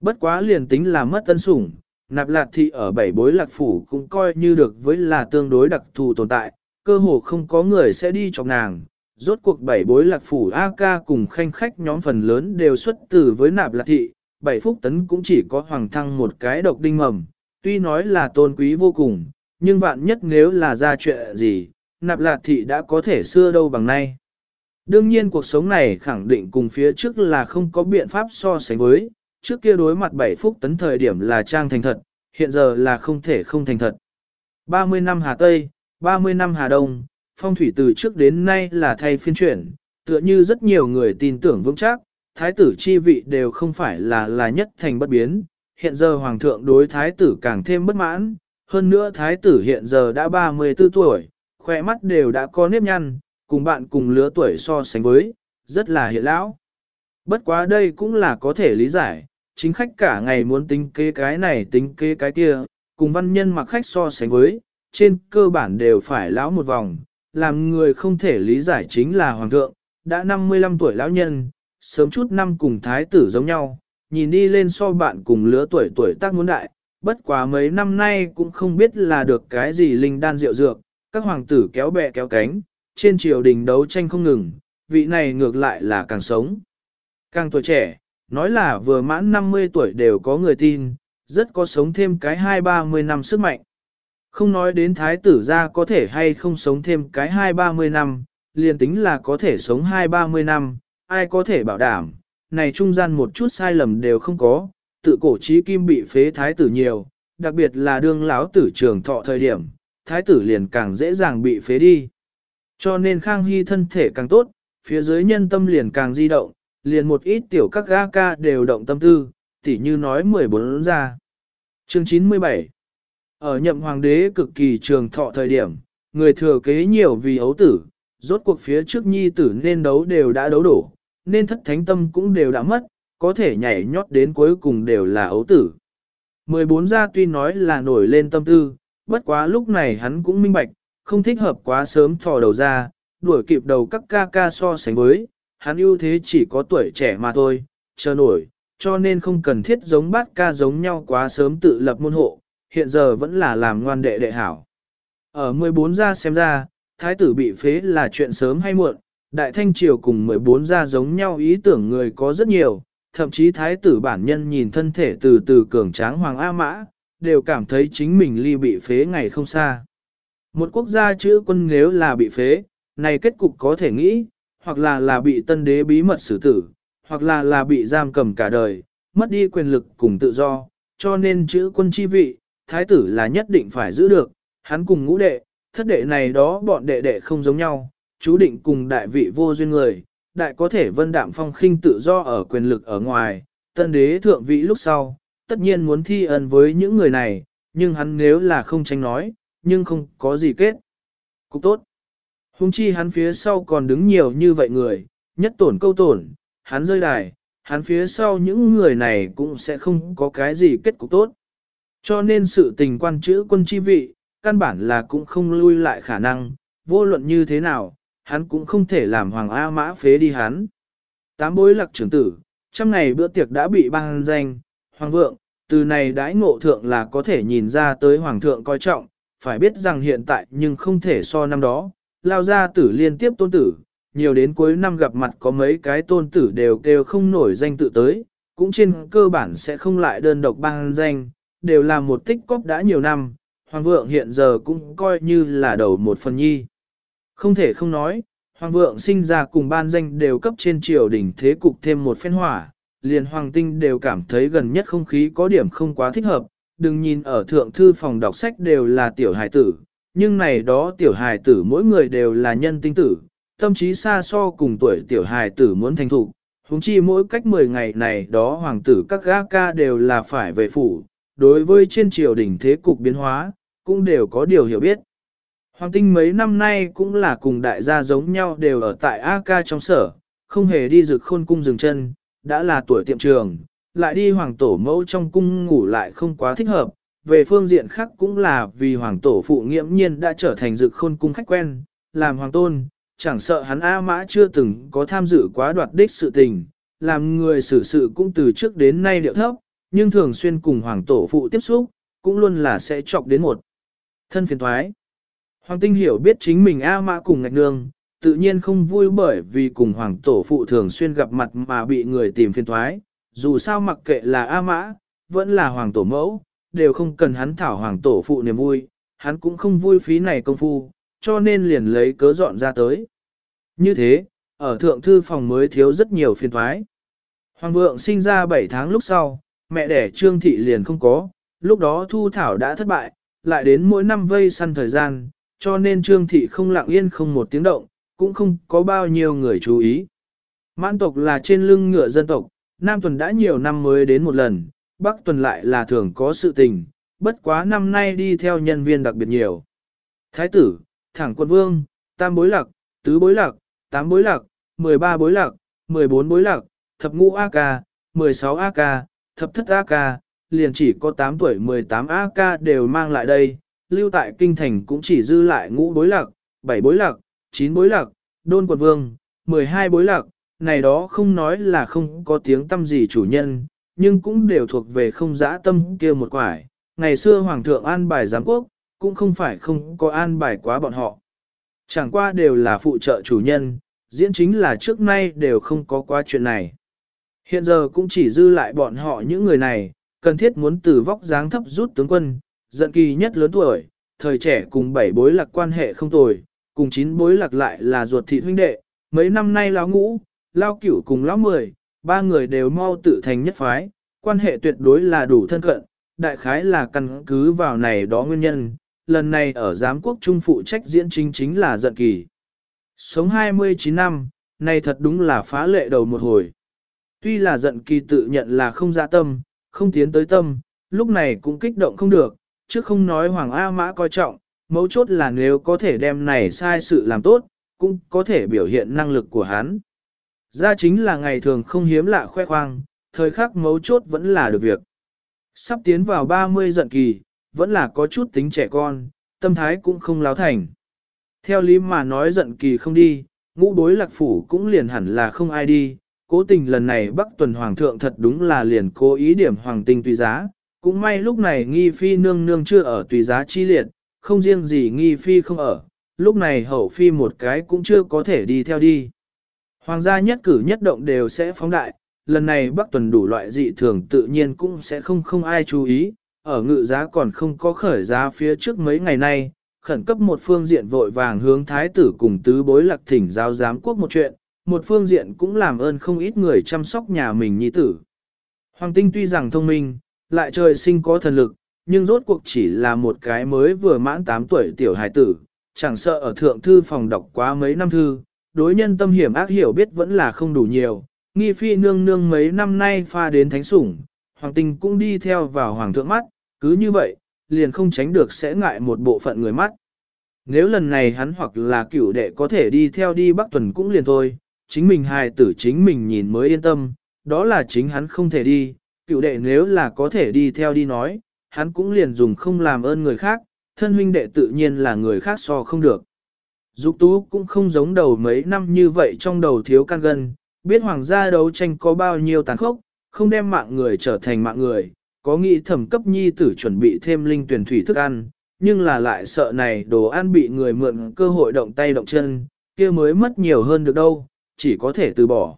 Bất quá liền tính là mất tân sủng, nạp lạt thị ở bảy bối lạc phủ cũng coi như được với là tương đối đặc thù tồn tại, cơ hồ không có người sẽ đi chọc nàng. Rốt cuộc bảy bối lạc phủ A-ca cùng khanh khách nhóm phần lớn đều xuất từ với nạp lạc thị, bảy phúc tấn cũng chỉ có hoàng thăng một cái độc đinh mầm, tuy nói là tôn quý vô cùng, nhưng vạn nhất nếu là ra chuyện gì, nạp lạc thị đã có thể xưa đâu bằng nay. Đương nhiên cuộc sống này khẳng định cùng phía trước là không có biện pháp so sánh với, trước kia đối mặt bảy phúc tấn thời điểm là trang thành thật, hiện giờ là không thể không thành thật. 30 năm Hà Tây, 30 năm Hà Đông, phong thủy từ trước đến nay là thay phiên chuyển, tựa như rất nhiều người tin tưởng vững chắc, thái tử chi vị đều không phải là là nhất thành bất biến, hiện giờ hoàng thượng đối thái tử càng thêm bất mãn, hơn nữa thái tử hiện giờ đã 34 tuổi, khỏe mắt đều đã có nếp nhăn, cùng bạn cùng lứa tuổi so sánh với, rất là hiện lão. Bất quá đây cũng là có thể lý giải, chính khách cả ngày muốn tính kế cái này tính kế cái kia, cùng văn nhân mặc khách so sánh với, trên cơ bản đều phải lão một vòng, làm người không thể lý giải chính là hoàng thượng, đã 55 tuổi lão nhân, sớm chút năm cùng thái tử giống nhau, nhìn đi lên so bạn cùng lứa tuổi tuổi tác muốn đại, bất quá mấy năm nay cũng không biết là được cái gì linh đan rượu dược, các hoàng tử kéo bè kéo cánh, trên triều đình đấu tranh không ngừng, vị này ngược lại là càng sống. Càng tuổi trẻ, nói là vừa mãn 50 tuổi đều có người tin, rất có sống thêm cái hai ba mươi năm sức mạnh. Không nói đến thái tử gia có thể hay không sống thêm cái hai ba mươi năm, liền tính là có thể sống hai ba mươi năm, ai có thể bảo đảm, này trung gian một chút sai lầm đều không có, tự cổ trí kim bị phế thái tử nhiều, đặc biệt là đương lão tử trường thọ thời điểm, thái tử liền càng dễ dàng bị phế đi. Cho nên Khang Hy thân thể càng tốt, phía dưới nhân tâm liền càng di động, liền một ít tiểu các ga ca đều động tâm tư, tỉ như nói 14 ra. Chương 97 Ở nhậm hoàng đế cực kỳ trường thọ thời điểm, người thừa kế nhiều vì ấu tử, rốt cuộc phía trước nhi tử nên đấu đều đã đấu đổ, nên thất thánh tâm cũng đều đã mất, có thể nhảy nhót đến cuối cùng đều là ấu tử. 14 gia tuy nói là nổi lên tâm tư, bất quá lúc này hắn cũng minh bạch, không thích hợp quá sớm thò đầu ra, đuổi kịp đầu các ca ca so sánh với, hắn ưu thế chỉ có tuổi trẻ mà thôi, chờ nổi, cho nên không cần thiết giống bát ca giống nhau quá sớm tự lập môn hộ, hiện giờ vẫn là làm ngoan đệ đệ hảo. Ở 14 gia xem ra, thái tử bị phế là chuyện sớm hay muộn, đại thanh triều cùng 14 gia giống nhau ý tưởng người có rất nhiều, thậm chí thái tử bản nhân nhìn thân thể từ từ cường tráng hoàng A Mã, đều cảm thấy chính mình ly bị phế ngày không xa. Một quốc gia chữ quân nếu là bị phế, này kết cục có thể nghĩ, hoặc là là bị tân đế bí mật xử tử, hoặc là là bị giam cầm cả đời, mất đi quyền lực cùng tự do, cho nên chữ quân chi vị, thái tử là nhất định phải giữ được, hắn cùng ngũ đệ, thất đệ này đó bọn đệ đệ không giống nhau, chú định cùng đại vị vô duyên người, đại có thể vân đạm phong khinh tự do ở quyền lực ở ngoài, tân đế thượng vị lúc sau, tất nhiên muốn thi ân với những người này, nhưng hắn nếu là không tránh nói, nhưng không có gì kết. Cục tốt. Hùng chi hắn phía sau còn đứng nhiều như vậy người, nhất tổn câu tổn, hắn rơi đài, hắn phía sau những người này cũng sẽ không có cái gì kết cục tốt. Cho nên sự tình quan chữ quân chi vị, căn bản là cũng không lui lại khả năng, vô luận như thế nào, hắn cũng không thể làm Hoàng A Mã phế đi hắn. Tám bối lạc trưởng tử, trăm ngày bữa tiệc đã bị ban danh, Hoàng vượng, từ này đãi ngộ thượng là có thể nhìn ra tới Hoàng thượng coi trọng, phải biết rằng hiện tại nhưng không thể so năm đó, lao ra tử liên tiếp tôn tử, nhiều đến cuối năm gặp mặt có mấy cái tôn tử đều kêu không nổi danh tự tới, cũng trên cơ bản sẽ không lại đơn độc ban danh, đều là một tích cóp đã nhiều năm, Hoàng vượng hiện giờ cũng coi như là đầu một phần nhi. Không thể không nói, Hoàng vượng sinh ra cùng ban danh đều cấp trên triều đỉnh thế cục thêm một phen hỏa, liền Hoàng tinh đều cảm thấy gần nhất không khí có điểm không quá thích hợp, đừng nhìn ở thượng thư phòng đọc sách đều là tiểu hài tử, nhưng này đó tiểu hài tử mỗi người đều là nhân tinh tử, tâm trí xa so cùng tuổi tiểu hài tử muốn thành thục. huống chi mỗi cách 10 ngày này đó hoàng tử các gã ca đều là phải về phủ, đối với trên triều đình thế cục biến hóa, cũng đều có điều hiểu biết. Hoàng tinh mấy năm nay cũng là cùng đại gia giống nhau đều ở tại A ca trong sở, không hề đi rực khôn cung dừng chân, đã là tuổi tiệm trường, lại đi hoàng tổ mẫu trong cung ngủ lại không quá thích hợp. Về phương diện khác cũng là vì hoàng tổ phụ nghiễm nhiên đã trở thành dực khôn cung khách quen, làm hoàng tôn, chẳng sợ hắn A Mã chưa từng có tham dự quá đoạt đích sự tình, làm người xử sự cũng từ trước đến nay điệu thấp, nhưng thường xuyên cùng hoàng tổ phụ tiếp xúc, cũng luôn là sẽ chọc đến một thân phiền thoái. Hoàng tinh hiểu biết chính mình A Mã cùng ngạch nương, tự nhiên không vui bởi vì cùng hoàng tổ phụ thường xuyên gặp mặt mà bị người tìm phiền thoái, dù sao mặc kệ là A Mã, vẫn là hoàng tổ mẫu, đều không cần hắn thảo hoàng tổ phụ niềm vui, hắn cũng không vui phí này công phu, cho nên liền lấy cớ dọn ra tới. Như thế, ở thượng thư phòng mới thiếu rất nhiều phiền thoái. Hoàng vượng sinh ra 7 tháng lúc sau, mẹ đẻ trương thị liền không có, lúc đó thu thảo đã thất bại, lại đến mỗi năm vây săn thời gian, cho nên trương thị không lặng yên không một tiếng động, cũng không có bao nhiêu người chú ý. Mãn tộc là trên lưng ngựa dân tộc, Nam tuần đã nhiều năm mới đến một lần, Bắc tuần lại là thường có sự tình, bất quá năm nay đi theo nhân viên đặc biệt nhiều. Thái tử, thẳng quân vương, tam bối lạc, tứ bối lạc, tám bối lạc, 13 bối lạc, 14 bối lạc, thập ngũ AK, 16 AK, thập thất AK, liền chỉ có 8 tuổi 18 AK đều mang lại đây, lưu tại kinh thành cũng chỉ dư lại ngũ bối lạc, 7 bối lạc, 9 bối lạc, đôn quận vương, 12 bối lạc, này đó không nói là không có tiếng tâm gì chủ nhân, nhưng cũng đều thuộc về không dã tâm kia một quải. Ngày xưa Hoàng thượng an bài giám quốc, cũng không phải không có an bài quá bọn họ. Chẳng qua đều là phụ trợ chủ nhân, diễn chính là trước nay đều không có qua chuyện này. Hiện giờ cũng chỉ dư lại bọn họ những người này, cần thiết muốn từ vóc dáng thấp rút tướng quân, giận kỳ nhất lớn tuổi, thời trẻ cùng bảy bối lạc quan hệ không tồi, cùng chín bối lạc lại là ruột thị huynh đệ, mấy năm nay lão ngũ, lao cửu cùng lão mười, ba người đều mau tự thành nhất phái, quan hệ tuyệt đối là đủ thân cận, đại khái là căn cứ vào này đó nguyên nhân, lần này ở giám quốc trung phụ trách diễn chính chính là giận kỳ. Sống 29 năm, này thật đúng là phá lệ đầu một hồi. Tuy là giận kỳ tự nhận là không dạ tâm, không tiến tới tâm, lúc này cũng kích động không được, chứ không nói Hoàng A Mã coi trọng, mấu chốt là nếu có thể đem này sai sự làm tốt, cũng có thể biểu hiện năng lực của hắn. Ra chính là ngày thường không hiếm lạ khoe khoang, thời khắc mấu chốt vẫn là được việc. Sắp tiến vào 30 giận kỳ, vẫn là có chút tính trẻ con, tâm thái cũng không láo thành. Theo lý mà nói giận kỳ không đi, ngũ đối lạc phủ cũng liền hẳn là không ai đi, cố tình lần này Bắc tuần hoàng thượng thật đúng là liền cố ý điểm hoàng tinh tùy giá, cũng may lúc này nghi phi nương nương chưa ở tùy giá chi liệt, không riêng gì nghi phi không ở, lúc này hậu phi một cái cũng chưa có thể đi theo đi. Hoàng gia nhất cử nhất động đều sẽ phóng đại, lần này Bắc tuần đủ loại dị thường tự nhiên cũng sẽ không không ai chú ý, ở ngự giá còn không có khởi giá phía trước mấy ngày nay, khẩn cấp một phương diện vội vàng hướng thái tử cùng tứ bối lạc thỉnh giao giám quốc một chuyện, một phương diện cũng làm ơn không ít người chăm sóc nhà mình nhi tử. Hoàng tinh tuy rằng thông minh, lại trời sinh có thần lực, nhưng rốt cuộc chỉ là một cái mới vừa mãn 8 tuổi tiểu hài tử, chẳng sợ ở thượng thư phòng đọc quá mấy năm thư, đối nhân tâm hiểm ác hiểu biết vẫn là không đủ nhiều, nghi phi nương nương mấy năm nay pha đến thánh sủng, hoàng tình cũng đi theo vào hoàng thượng mắt, cứ như vậy, liền không tránh được sẽ ngại một bộ phận người mắt. Nếu lần này hắn hoặc là cửu đệ có thể đi theo đi Bắc Tuần cũng liền thôi, chính mình hài tử chính mình nhìn mới yên tâm, đó là chính hắn không thể đi, cựu đệ nếu là có thể đi theo đi nói, hắn cũng liền dùng không làm ơn người khác, thân huynh đệ tự nhiên là người khác so không được. Dục tú cũng không giống đầu mấy năm như vậy trong đầu thiếu can gân, biết hoàng gia đấu tranh có bao nhiêu tàn khốc, không đem mạng người trở thành mạng người, có nghĩ thẩm cấp nhi tử chuẩn bị thêm linh tuyển thủy thức ăn, nhưng là lại sợ này đồ ăn bị người mượn cơ hội động tay động chân, kia mới mất nhiều hơn được đâu, chỉ có thể từ bỏ.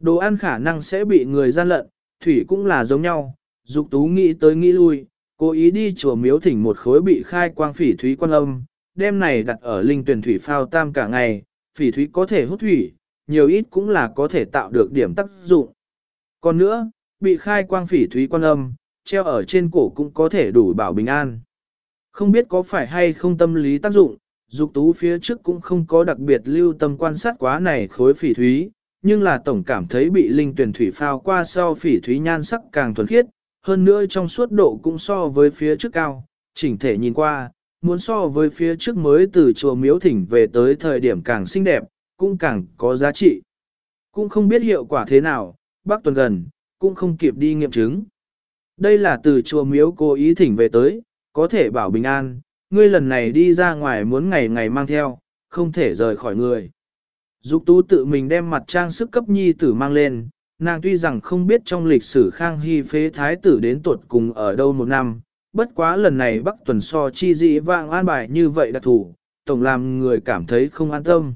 Đồ ăn khả năng sẽ bị người gian lận, thủy cũng là giống nhau, dục tú nghĩ tới nghĩ lui, cố ý đi chùa miếu thỉnh một khối bị khai quang phỉ thúy quan âm, đem này đặt ở linh tuyển thủy phao tam cả ngày, phỉ thúy có thể hút thủy, nhiều ít cũng là có thể tạo được điểm tác dụng. Còn nữa, bị khai quang phỉ thúy quan âm, treo ở trên cổ cũng có thể đủ bảo bình an. Không biết có phải hay không tâm lý tác dụng, dục tú phía trước cũng không có đặc biệt lưu tâm quan sát quá này khối phỉ thúy, nhưng là tổng cảm thấy bị linh tuyển thủy phao qua sau phỉ thúy nhan sắc càng thuần khiết, hơn nữa trong suốt độ cũng so với phía trước cao, chỉnh thể nhìn qua, muốn so với phía trước mới từ chùa miếu thỉnh về tới thời điểm càng xinh đẹp, cũng càng có giá trị. Cũng không biết hiệu quả thế nào, bác tuần gần, cũng không kịp đi nghiệm chứng. Đây là từ chùa miếu cố ý thỉnh về tới, có thể bảo bình an, ngươi lần này đi ra ngoài muốn ngày ngày mang theo, không thể rời khỏi người. Dục tú tự mình đem mặt trang sức cấp nhi tử mang lên, nàng tuy rằng không biết trong lịch sử Khang Hy phế thái tử đến tuột cùng ở đâu một năm, bất quá lần này Bắc Tuần so chi dị vạng an bài như vậy đặc thủ, tổng làm người cảm thấy không an tâm.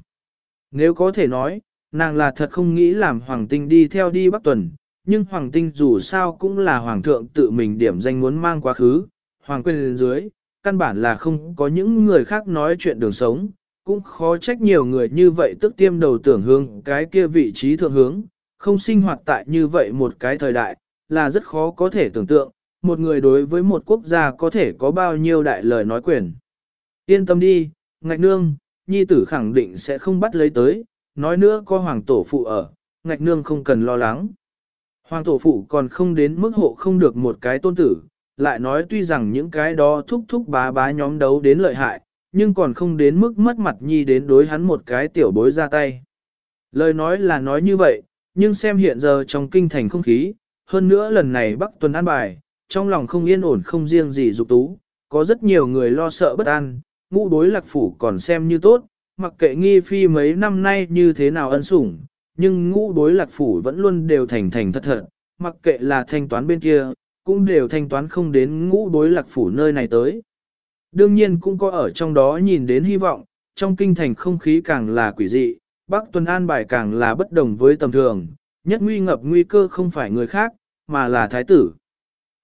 Nếu có thể nói, nàng là thật không nghĩ làm Hoàng Tinh đi theo đi Bắc Tuần, nhưng Hoàng Tinh dù sao cũng là Hoàng thượng tự mình điểm danh muốn mang quá khứ, Hoàng quên lên dưới, căn bản là không có những người khác nói chuyện đường sống, cũng khó trách nhiều người như vậy tức tiêm đầu tưởng hướng cái kia vị trí thượng hướng, không sinh hoạt tại như vậy một cái thời đại, là rất khó có thể tưởng tượng, một người đối với một quốc gia có thể có bao nhiêu đại lời nói quyền. Yên tâm đi, ngạch nương, nhi tử khẳng định sẽ không bắt lấy tới, nói nữa có hoàng tổ phụ ở, ngạch nương không cần lo lắng. Hoàng tổ phụ còn không đến mức hộ không được một cái tôn tử, lại nói tuy rằng những cái đó thúc thúc bá bá nhóm đấu đến lợi hại, nhưng còn không đến mức mất mặt nhi đến đối hắn một cái tiểu bối ra tay. Lời nói là nói như vậy, nhưng xem hiện giờ trong kinh thành không khí, hơn nữa lần này Bắc Tuần an bài, trong lòng không yên ổn không riêng gì dục tú, có rất nhiều người lo sợ bất an, ngũ đối lạc phủ còn xem như tốt, mặc kệ nghi phi mấy năm nay như thế nào ân sủng, nhưng ngũ đối lạc phủ vẫn luôn đều thành thành thật thật, mặc kệ là thanh toán bên kia, cũng đều thanh toán không đến ngũ đối lạc phủ nơi này tới. Đương nhiên cũng có ở trong đó nhìn đến hy vọng, trong kinh thành không khí càng là quỷ dị, Bắc Tuần An bài càng là bất đồng với tầm thường, nhất nguy ngập nguy cơ không phải người khác, mà là thái tử.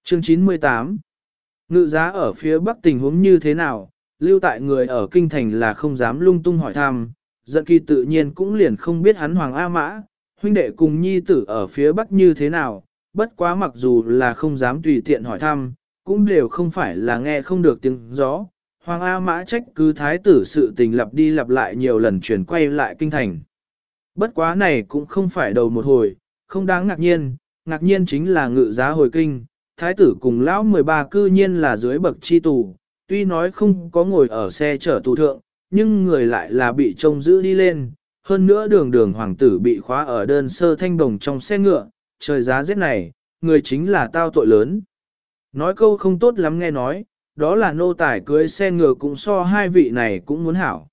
Chương 98 Ngự giá ở phía Bắc tình huống như thế nào, lưu tại người ở kinh thành là không dám lung tung hỏi thăm, giận kỳ tự nhiên cũng liền không biết hắn Hoàng A Mã, huynh đệ cùng nhi tử ở phía Bắc như thế nào, bất quá mặc dù là không dám tùy tiện hỏi thăm, cũng đều không phải là nghe không được tiếng gió. Hoàng A Mã trách cứ thái tử sự tình lặp đi lặp lại nhiều lần chuyển quay lại kinh thành. Bất quá này cũng không phải đầu một hồi, không đáng ngạc nhiên, ngạc nhiên chính là ngự giá hồi kinh, thái tử cùng lão 13 cư nhiên là dưới bậc chi tù, tuy nói không có ngồi ở xe chở tù thượng, nhưng người lại là bị trông giữ đi lên, hơn nữa đường đường hoàng tử bị khóa ở đơn sơ thanh đồng trong xe ngựa, trời giá rét này, người chính là tao tội lớn. Nói câu không tốt lắm nghe nói, đó là nô tài cưới xe ngựa cũng so hai vị này cũng muốn hảo.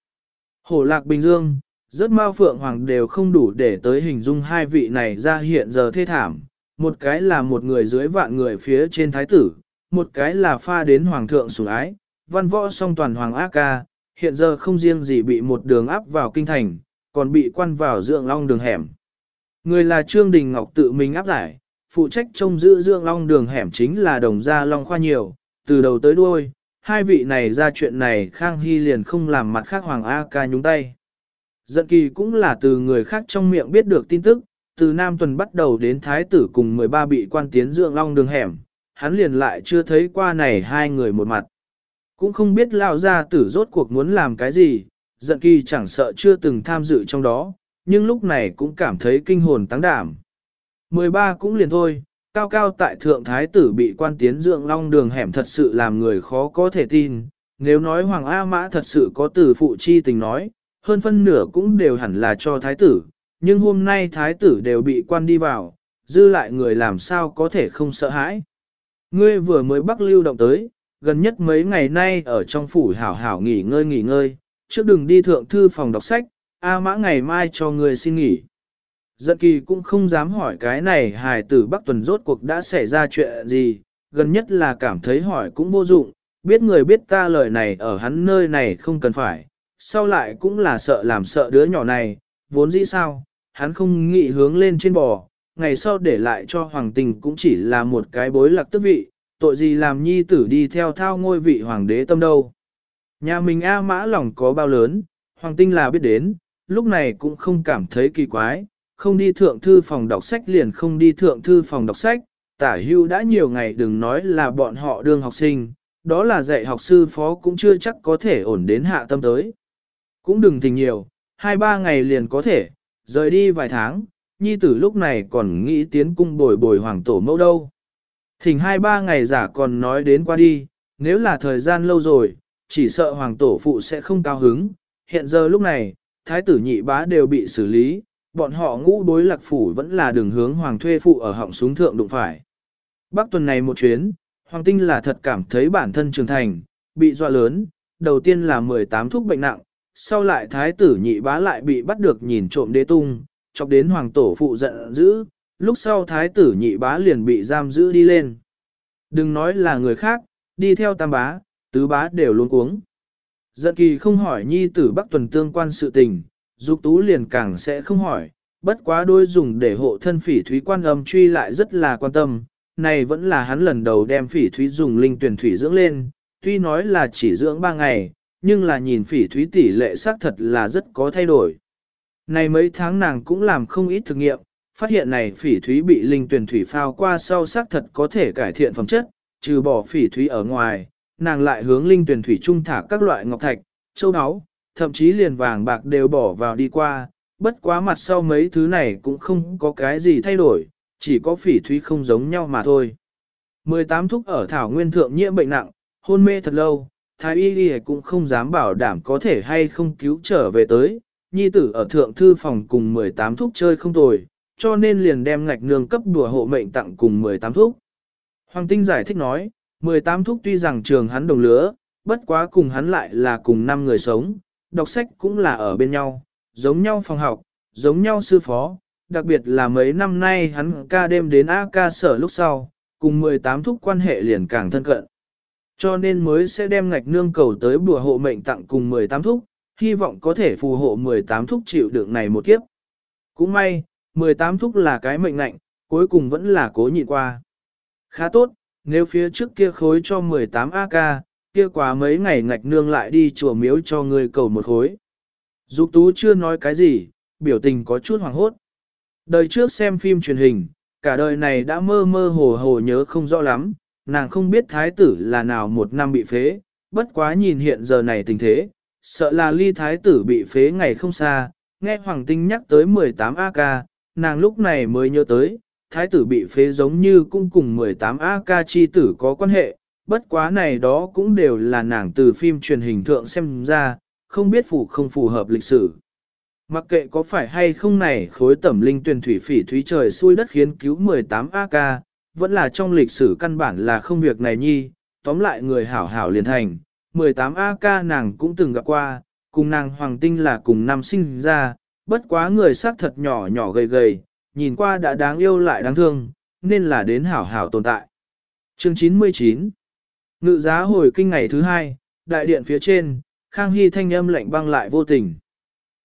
Hổ lạc Bình Dương, rất mau phượng hoàng đều không đủ để tới hình dung hai vị này ra hiện giờ thê thảm. Một cái là một người dưới vạn người phía trên thái tử, một cái là pha đến hoàng thượng sủng ái, văn võ song toàn hoàng ác ca, hiện giờ không riêng gì bị một đường áp vào kinh thành, còn bị quan vào dưỡng long đường hẻm. Người là Trương Đình Ngọc tự mình áp giải, phụ trách trông giữ dưỡng long đường hẻm chính là đồng gia long khoa nhiều, từ đầu tới đuôi, hai vị này ra chuyện này Khang Hy liền không làm mặt khác Hoàng A ca nhúng tay. Giận kỳ cũng là từ người khác trong miệng biết được tin tức, từ Nam Tuần bắt đầu đến Thái tử cùng 13 bị quan tiến dưỡng long đường hẻm, hắn liền lại chưa thấy qua này hai người một mặt. Cũng không biết lao ra tử rốt cuộc muốn làm cái gì, giận kỳ chẳng sợ chưa từng tham dự trong đó, nhưng lúc này cũng cảm thấy kinh hồn tăng đảm. 13 cũng liền thôi, cao cao tại thượng thái tử bị quan tiến dưỡng long đường hẻm thật sự làm người khó có thể tin, nếu nói Hoàng A Mã thật sự có tử phụ chi tình nói, hơn phân nửa cũng đều hẳn là cho thái tử, nhưng hôm nay thái tử đều bị quan đi vào, dư lại người làm sao có thể không sợ hãi. Ngươi vừa mới bắc lưu động tới, gần nhất mấy ngày nay ở trong phủ hảo hảo nghỉ ngơi nghỉ ngơi, trước đừng đi thượng thư phòng đọc sách, A mã ngày mai cho ngươi xin nghỉ. Giận kỳ cũng không dám hỏi cái này hài tử Bắc Tuần rốt cuộc đã xảy ra chuyện gì, gần nhất là cảm thấy hỏi cũng vô dụng, biết người biết ta lời này ở hắn nơi này không cần phải, sau lại cũng là sợ làm sợ đứa nhỏ này, vốn dĩ sao, hắn không nghĩ hướng lên trên bò, ngày sau để lại cho hoàng tình cũng chỉ là một cái bối lạc tức vị, tội gì làm nhi tử đi theo thao ngôi vị hoàng đế tâm đâu. Nhà mình A mã lòng có bao lớn, hoàng tinh là biết đến, lúc này cũng không cảm thấy kỳ quái, không đi thượng thư phòng đọc sách liền không đi thượng thư phòng đọc sách, tả hưu đã nhiều ngày đừng nói là bọn họ đương học sinh, đó là dạy học sư phó cũng chưa chắc có thể ổn đến hạ tâm tới. Cũng đừng tình nhiều, hai ba ngày liền có thể, rời đi vài tháng, nhi tử lúc này còn nghĩ tiến cung bồi bồi hoàng tổ mẫu đâu. Thỉnh hai ba ngày giả còn nói đến qua đi, nếu là thời gian lâu rồi, chỉ sợ hoàng tổ phụ sẽ không cao hứng. Hiện giờ lúc này, thái tử nhị bá đều bị xử lý, bọn họ ngũ đối lạc phủ vẫn là đường hướng hoàng thuê phụ ở họng súng thượng đụng phải. Bắc tuần này một chuyến, hoàng tinh là thật cảm thấy bản thân trưởng thành, bị dọa lớn, đầu tiên là 18 thuốc bệnh nặng, sau lại thái tử nhị bá lại bị bắt được nhìn trộm đế tung, chọc đến hoàng tổ phụ giận dữ, lúc sau thái tử nhị bá liền bị giam giữ đi lên. Đừng nói là người khác, đi theo tam bá, tứ bá đều luôn cuống. Giận kỳ không hỏi nhi tử bắc tuần tương quan sự tình, dục tú liền càng sẽ không hỏi, bất quá đôi dùng để hộ thân phỉ thúy quan âm truy lại rất là quan tâm, này vẫn là hắn lần đầu đem phỉ thúy dùng linh tuyển thủy dưỡng lên, tuy nói là chỉ dưỡng 3 ngày, nhưng là nhìn phỉ thúy tỷ lệ xác thật là rất có thay đổi. Này mấy tháng nàng cũng làm không ít thực nghiệm, phát hiện này phỉ thúy bị linh tuyển thủy phao qua sau xác thật có thể cải thiện phẩm chất, trừ bỏ phỉ thúy ở ngoài, nàng lại hướng linh tuyển thủy trung thả các loại ngọc thạch, châu áo, thậm chí liền vàng bạc đều bỏ vào đi qua, bất quá mặt sau mấy thứ này cũng không có cái gì thay đổi, chỉ có phỉ thúy không giống nhau mà thôi. 18 thúc ở Thảo Nguyên Thượng nhiễm bệnh nặng, hôn mê thật lâu, Thái Y đi cũng không dám bảo đảm có thể hay không cứu trở về tới, nhi tử ở Thượng Thư Phòng cùng 18 thúc chơi không tồi, cho nên liền đem ngạch nương cấp đùa hộ mệnh tặng cùng 18 thúc. Hoàng Tinh giải thích nói, 18 thúc tuy rằng trường hắn đồng lứa, bất quá cùng hắn lại là cùng năm người sống, đọc sách cũng là ở bên nhau, giống nhau phòng học, giống nhau sư phó, đặc biệt là mấy năm nay hắn ca đêm đến A ca sở lúc sau, cùng 18 thúc quan hệ liền càng thân cận. Cho nên mới sẽ đem ngạch nương cầu tới bùa hộ mệnh tặng cùng 18 thúc, hy vọng có thể phù hộ 18 thúc chịu đựng này một kiếp. Cũng may, 18 thúc là cái mệnh ngạnh, cuối cùng vẫn là cố nhịn qua. Khá tốt, nếu phía trước kia khối cho 18 AK, kia quá mấy ngày ngạch nương lại đi chùa miếu cho người cầu một khối. Dục tú chưa nói cái gì, biểu tình có chút hoảng hốt. Đời trước xem phim truyền hình, cả đời này đã mơ mơ hồ hồ nhớ không rõ lắm, nàng không biết thái tử là nào một năm bị phế, bất quá nhìn hiện giờ này tình thế, sợ là ly thái tử bị phế ngày không xa, nghe Hoàng Tinh nhắc tới 18 AK, nàng lúc này mới nhớ tới, thái tử bị phế giống như cũng cùng 18 AK chi tử có quan hệ, bất quá này đó cũng đều là nàng từ phim truyền hình thượng xem ra, không biết phù không phù hợp lịch sử. Mặc kệ có phải hay không này khối tẩm linh tuyển thủy phỉ thúy trời xuôi đất khiến cứu 18 AK, vẫn là trong lịch sử căn bản là không việc này nhi, tóm lại người hảo hảo liền thành, 18 AK nàng cũng từng gặp qua, cùng nàng hoàng tinh là cùng năm sinh ra, bất quá người xác thật nhỏ nhỏ gầy gầy, nhìn qua đã đáng yêu lại đáng thương, nên là đến hảo hảo tồn tại. Chương 99 Ngự giá hồi kinh ngày thứ hai, đại điện phía trên, Khang Hy thanh âm lạnh băng lại vô tình.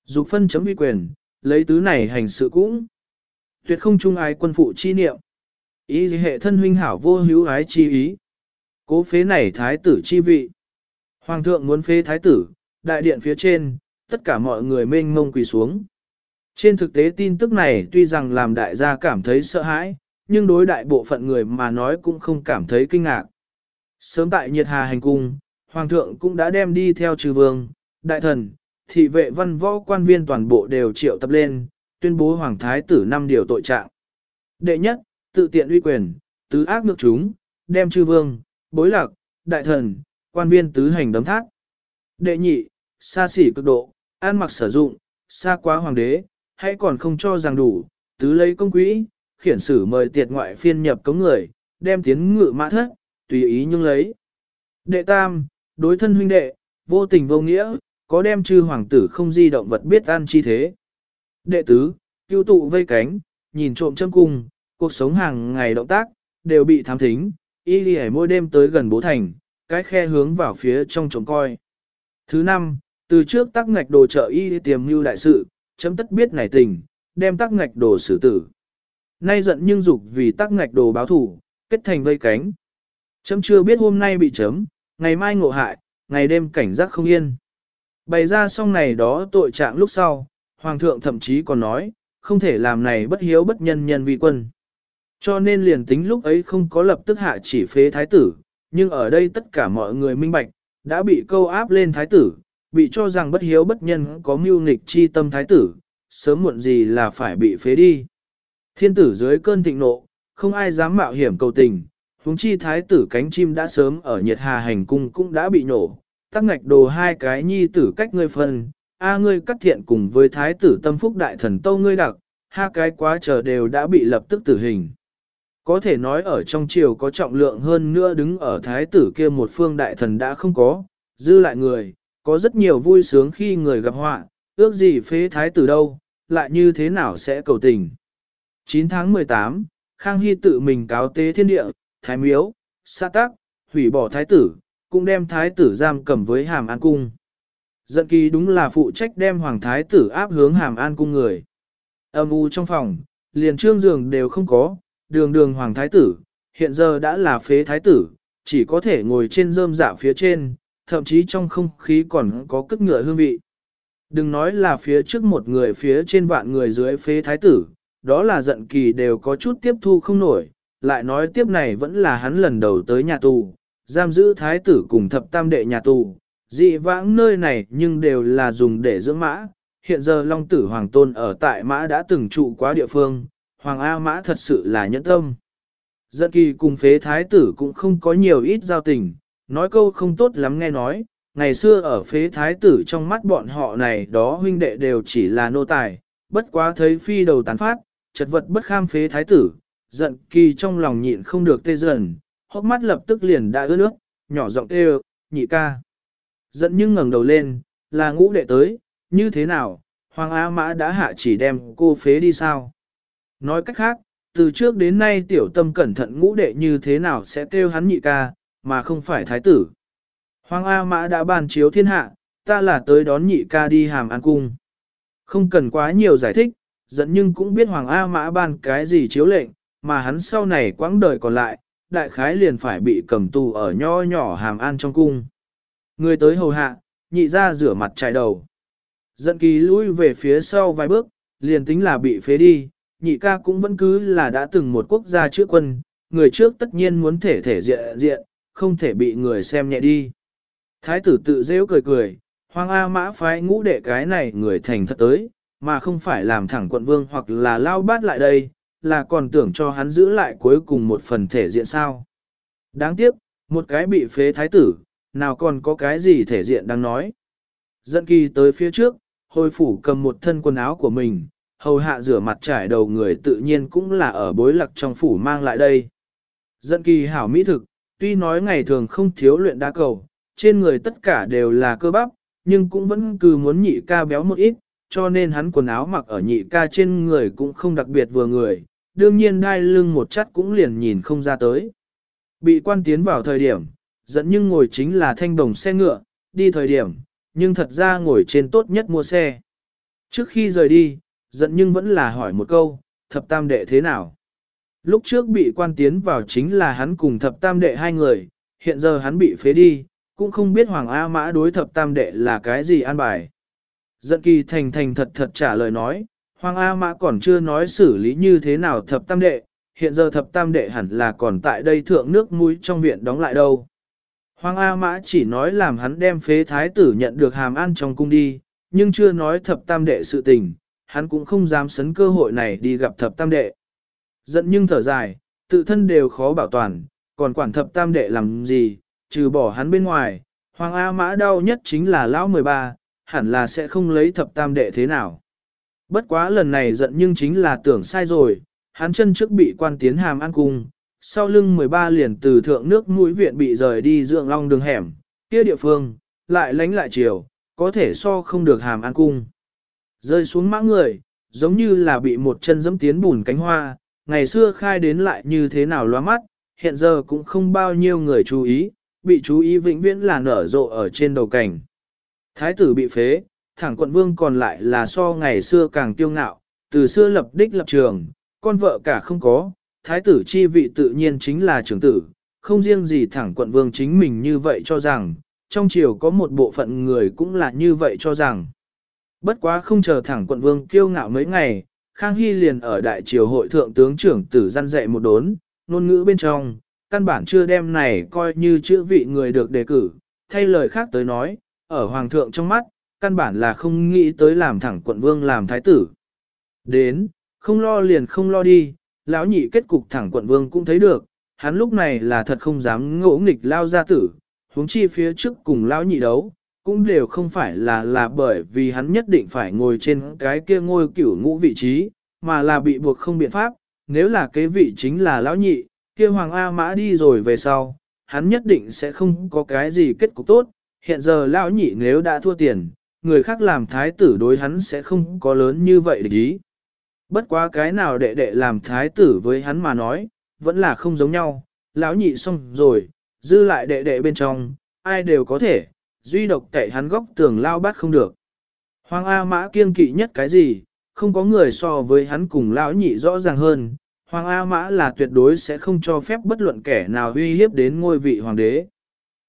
Dục phân chấm uy quyền, lấy tứ này hành sự cũng. Tuyệt không trung ái quân phụ chi niệm. Ý hệ thân huynh hảo vô hữu ái chi ý. Cố phế này thái tử chi vị. Hoàng thượng muốn phế thái tử, đại điện phía trên, tất cả mọi người mênh mông quỳ xuống. Trên thực tế tin tức này tuy rằng làm đại gia cảm thấy sợ hãi, nhưng đối đại bộ phận người mà nói cũng không cảm thấy kinh ngạc. Sớm tại nhiệt hà hành cung, Hoàng thượng cũng đã đem đi theo trừ vương, đại thần, thị vệ văn võ quan viên toàn bộ đều triệu tập lên, tuyên bố Hoàng thái tử năm điều tội trạng. Đệ nhất, tự tiện uy quyền, tứ ác ngược chúng, đem chư vương, bối lạc, đại thần, quan viên tứ hành đấm thác. Đệ nhị, xa xỉ cực độ, an mặc sử dụng, xa quá hoàng đế, hay còn không cho rằng đủ, tứ lấy công quỹ, khiển sử mời tiệt ngoại phiên nhập cống người, đem tiến ngự mã thất, tùy ý nhưng lấy. Đệ tam, đối thân huynh đệ, vô tình vô nghĩa, có đem chư hoàng tử không di động vật biết ăn chi thế. Đệ tứ, cứu tụ vây cánh, nhìn trộm châm cung, cuộc sống hàng ngày động tác, đều bị thám thính, y lì mỗi đêm tới gần bố thành, cái khe hướng vào phía trong trống coi. Thứ năm, từ trước tắc ngạch đồ trợ y tiềm mưu đại sự, chấm tất biết nảy tình, đem tắc ngạch đồ xử tử. Nay giận nhưng dục vì tắc ngạch đồ báo thủ, kết thành vây cánh. Chấm chưa biết hôm nay bị chấm, ngày mai ngộ hại, ngày đêm cảnh giác không yên. Bày ra xong này đó tội trạng lúc sau, Hoàng thượng thậm chí còn nói, không thể làm này bất hiếu bất nhân nhân vi quân. Cho nên liền tính lúc ấy không có lập tức hạ chỉ phế thái tử, nhưng ở đây tất cả mọi người minh bạch, đã bị câu áp lên thái tử, bị cho rằng bất hiếu bất nhân có mưu nghịch chi tâm thái tử, sớm muộn gì là phải bị phế đi. Thiên tử dưới cơn thịnh nộ, không ai dám mạo hiểm cầu tình, huống chi thái tử cánh chim đã sớm ở nhiệt hà hành cung cũng đã bị nổ, tắc ngạch đồ hai cái nhi tử cách ngươi phân, a ngươi cắt thiện cùng với thái tử tâm phúc đại thần tâu ngươi đặc, hai cái quá chờ đều đã bị lập tức tử hình. Có thể nói ở trong triều có trọng lượng hơn nữa đứng ở thái tử kia một phương đại thần đã không có, dư lại người, có rất nhiều vui sướng khi người gặp họa, ước gì phế thái tử đâu, lại như thế nào sẽ cầu tình. 9 tháng 18, Khang Hy tự mình cáo tế thiên địa, thái miếu, sa tác, hủy bỏ thái tử, cũng đem thái tử giam cầm với hàm an cung. Dận kỳ đúng là phụ trách đem hoàng thái tử áp hướng hàm an cung người. Âm u trong phòng, liền trương giường đều không có, đường đường hoàng thái tử, hiện giờ đã là phế thái tử, chỉ có thể ngồi trên rơm dạ phía trên, thậm chí trong không khí còn có cất ngựa hương vị. Đừng nói là phía trước một người phía trên vạn người dưới phế thái tử, đó là giận kỳ đều có chút tiếp thu không nổi, lại nói tiếp này vẫn là hắn lần đầu tới nhà tù, giam giữ thái tử cùng thập tam đệ nhà tù, dị vãng nơi này nhưng đều là dùng để dưỡng mã, hiện giờ Long tử Hoàng Tôn ở tại mã đã từng trụ quá địa phương, Hoàng A Mã thật sự là nhẫn tâm. Giận kỳ cùng phế thái tử cũng không có nhiều ít giao tình, nói câu không tốt lắm nghe nói, ngày xưa ở phế thái tử trong mắt bọn họ này đó huynh đệ đều chỉ là nô tài, bất quá thấy phi đầu tán phát, chật vật bất kham phế thái tử, giận kỳ trong lòng nhịn không được tê dần, hốc mắt lập tức liền đã ướt nước, nhỏ giọng kêu, nhị ca. Giận nhưng ngẩng đầu lên, là ngũ đệ tới, như thế nào, Hoàng A Mã đã hạ chỉ đem cô phế đi sao? Nói cách khác, từ trước đến nay tiểu tâm cẩn thận ngũ đệ như thế nào sẽ kêu hắn nhị ca, mà không phải thái tử. Hoàng A Mã đã bàn chiếu thiên hạ, ta là tới đón nhị ca đi hàm an cung. Không cần quá nhiều giải thích, giận nhưng cũng biết Hoàng A Mã ban cái gì chiếu lệnh, mà hắn sau này quãng đời còn lại, đại khái liền phải bị cầm tù ở nho nhỏ hàm an trong cung. Người tới hầu hạ, nhị ra rửa mặt chạy đầu. Giận kỳ lui về phía sau vài bước, liền tính là bị phế đi, nhị ca cũng vẫn cứ là đã từng một quốc gia chữa quân, người trước tất nhiên muốn thể thể diện diện, không thể bị người xem nhẹ đi. Thái tử tự rêu cười cười, Hoàng A Mã phái ngũ đệ cái này người thành thật tới, mà không phải làm thẳng quận vương hoặc là lao bát lại đây, là còn tưởng cho hắn giữ lại cuối cùng một phần thể diện sao. Đáng tiếc, một cái bị phế thái tử, nào còn có cái gì thể diện đang nói. Dẫn kỳ tới phía trước, hồi phủ cầm một thân quần áo của mình, hầu hạ rửa mặt trải đầu người tự nhiên cũng là ở bối lạc trong phủ mang lại đây. Dẫn kỳ hảo mỹ thực, tuy nói ngày thường không thiếu luyện đá cầu, trên người tất cả đều là cơ bắp, nhưng cũng vẫn cứ muốn nhị ca béo một ít, cho nên hắn quần áo mặc ở nhị ca trên người cũng không đặc biệt vừa người, đương nhiên đai lưng một chắt cũng liền nhìn không ra tới. Bị quan tiến vào thời điểm, dẫn nhưng ngồi chính là thanh đồng xe ngựa, đi thời điểm, nhưng thật ra ngồi trên tốt nhất mua xe. Trước khi rời đi, giận nhưng vẫn là hỏi một câu, thập tam đệ thế nào? Lúc trước bị quan tiến vào chính là hắn cùng thập tam đệ hai người, hiện giờ hắn bị phế đi, cũng không biết Hoàng A Mã đối thập tam đệ là cái gì an bài. Giận kỳ thành thành thật thật trả lời nói, Hoàng A Mã còn chưa nói xử lý như thế nào thập tam đệ, hiện giờ thập tam đệ hẳn là còn tại đây thượng nước mũi trong viện đóng lại đâu. Hoàng A Mã chỉ nói làm hắn đem phế thái tử nhận được hàm ăn trong cung đi, nhưng chưa nói thập tam đệ sự tình, hắn cũng không dám sấn cơ hội này đi gặp thập tam đệ. Giận nhưng thở dài, tự thân đều khó bảo toàn, còn quản thập tam đệ làm gì, trừ bỏ hắn bên ngoài, Hoàng A Mã đau nhất chính là lão 13, hẳn là sẽ không lấy thập tam đệ thế nào. Bất quá lần này giận nhưng chính là tưởng sai rồi, hắn chân trước bị quan tiến hàm ăn cung, sau lưng 13 liền từ thượng nước mũi viện bị rời đi dưỡng long đường hẻm, kia địa phương, lại lánh lại chiều, có thể so không được hàm ăn cung. Rơi xuống mã người, giống như là bị một chân dẫm tiến bùn cánh hoa, ngày xưa khai đến lại như thế nào loa mắt, hiện giờ cũng không bao nhiêu người chú ý, bị chú ý vĩnh viễn là nở rộ ở trên đầu cảnh. Thái tử bị phế, thẳng quận vương còn lại là so ngày xưa càng tiêu ngạo, từ xưa lập đích lập trường, con vợ cả không có, thái tử chi vị tự nhiên chính là trưởng tử, không riêng gì thẳng quận vương chính mình như vậy cho rằng, trong triều có một bộ phận người cũng là như vậy cho rằng. Bất quá không chờ thẳng quận vương kiêu ngạo mấy ngày, Khang Hy liền ở đại triều hội thượng tướng trưởng tử gian dạy một đốn, ngôn ngữ bên trong, căn bản chưa đem này coi như chữ vị người được đề cử, thay lời khác tới nói, ở hoàng thượng trong mắt, căn bản là không nghĩ tới làm thẳng quận vương làm thái tử. Đến, không lo liền không lo đi, lão nhị kết cục thẳng quận vương cũng thấy được, hắn lúc này là thật không dám ngỗ nghịch lao ra tử, huống chi phía trước cùng lão nhị đấu, cũng đều không phải là là bởi vì hắn nhất định phải ngồi trên cái kia ngôi cửu ngũ vị trí, mà là bị buộc không biện pháp, nếu là cái vị chính là lão nhị, kia hoàng A mã đi rồi về sau, hắn nhất định sẽ không có cái gì kết cục tốt, hiện giờ lão nhị nếu đã thua tiền, người khác làm thái tử đối hắn sẽ không có lớn như vậy để ý. Bất quá cái nào đệ đệ làm thái tử với hắn mà nói, vẫn là không giống nhau, lão nhị xong rồi, dư lại đệ đệ bên trong, ai đều có thể, duy độc cậy hắn góc tường lao bát không được. Hoàng A Mã kiêng kỵ nhất cái gì, không có người so với hắn cùng lão nhị rõ ràng hơn, Hoàng A Mã là tuyệt đối sẽ không cho phép bất luận kẻ nào uy hiếp đến ngôi vị hoàng đế.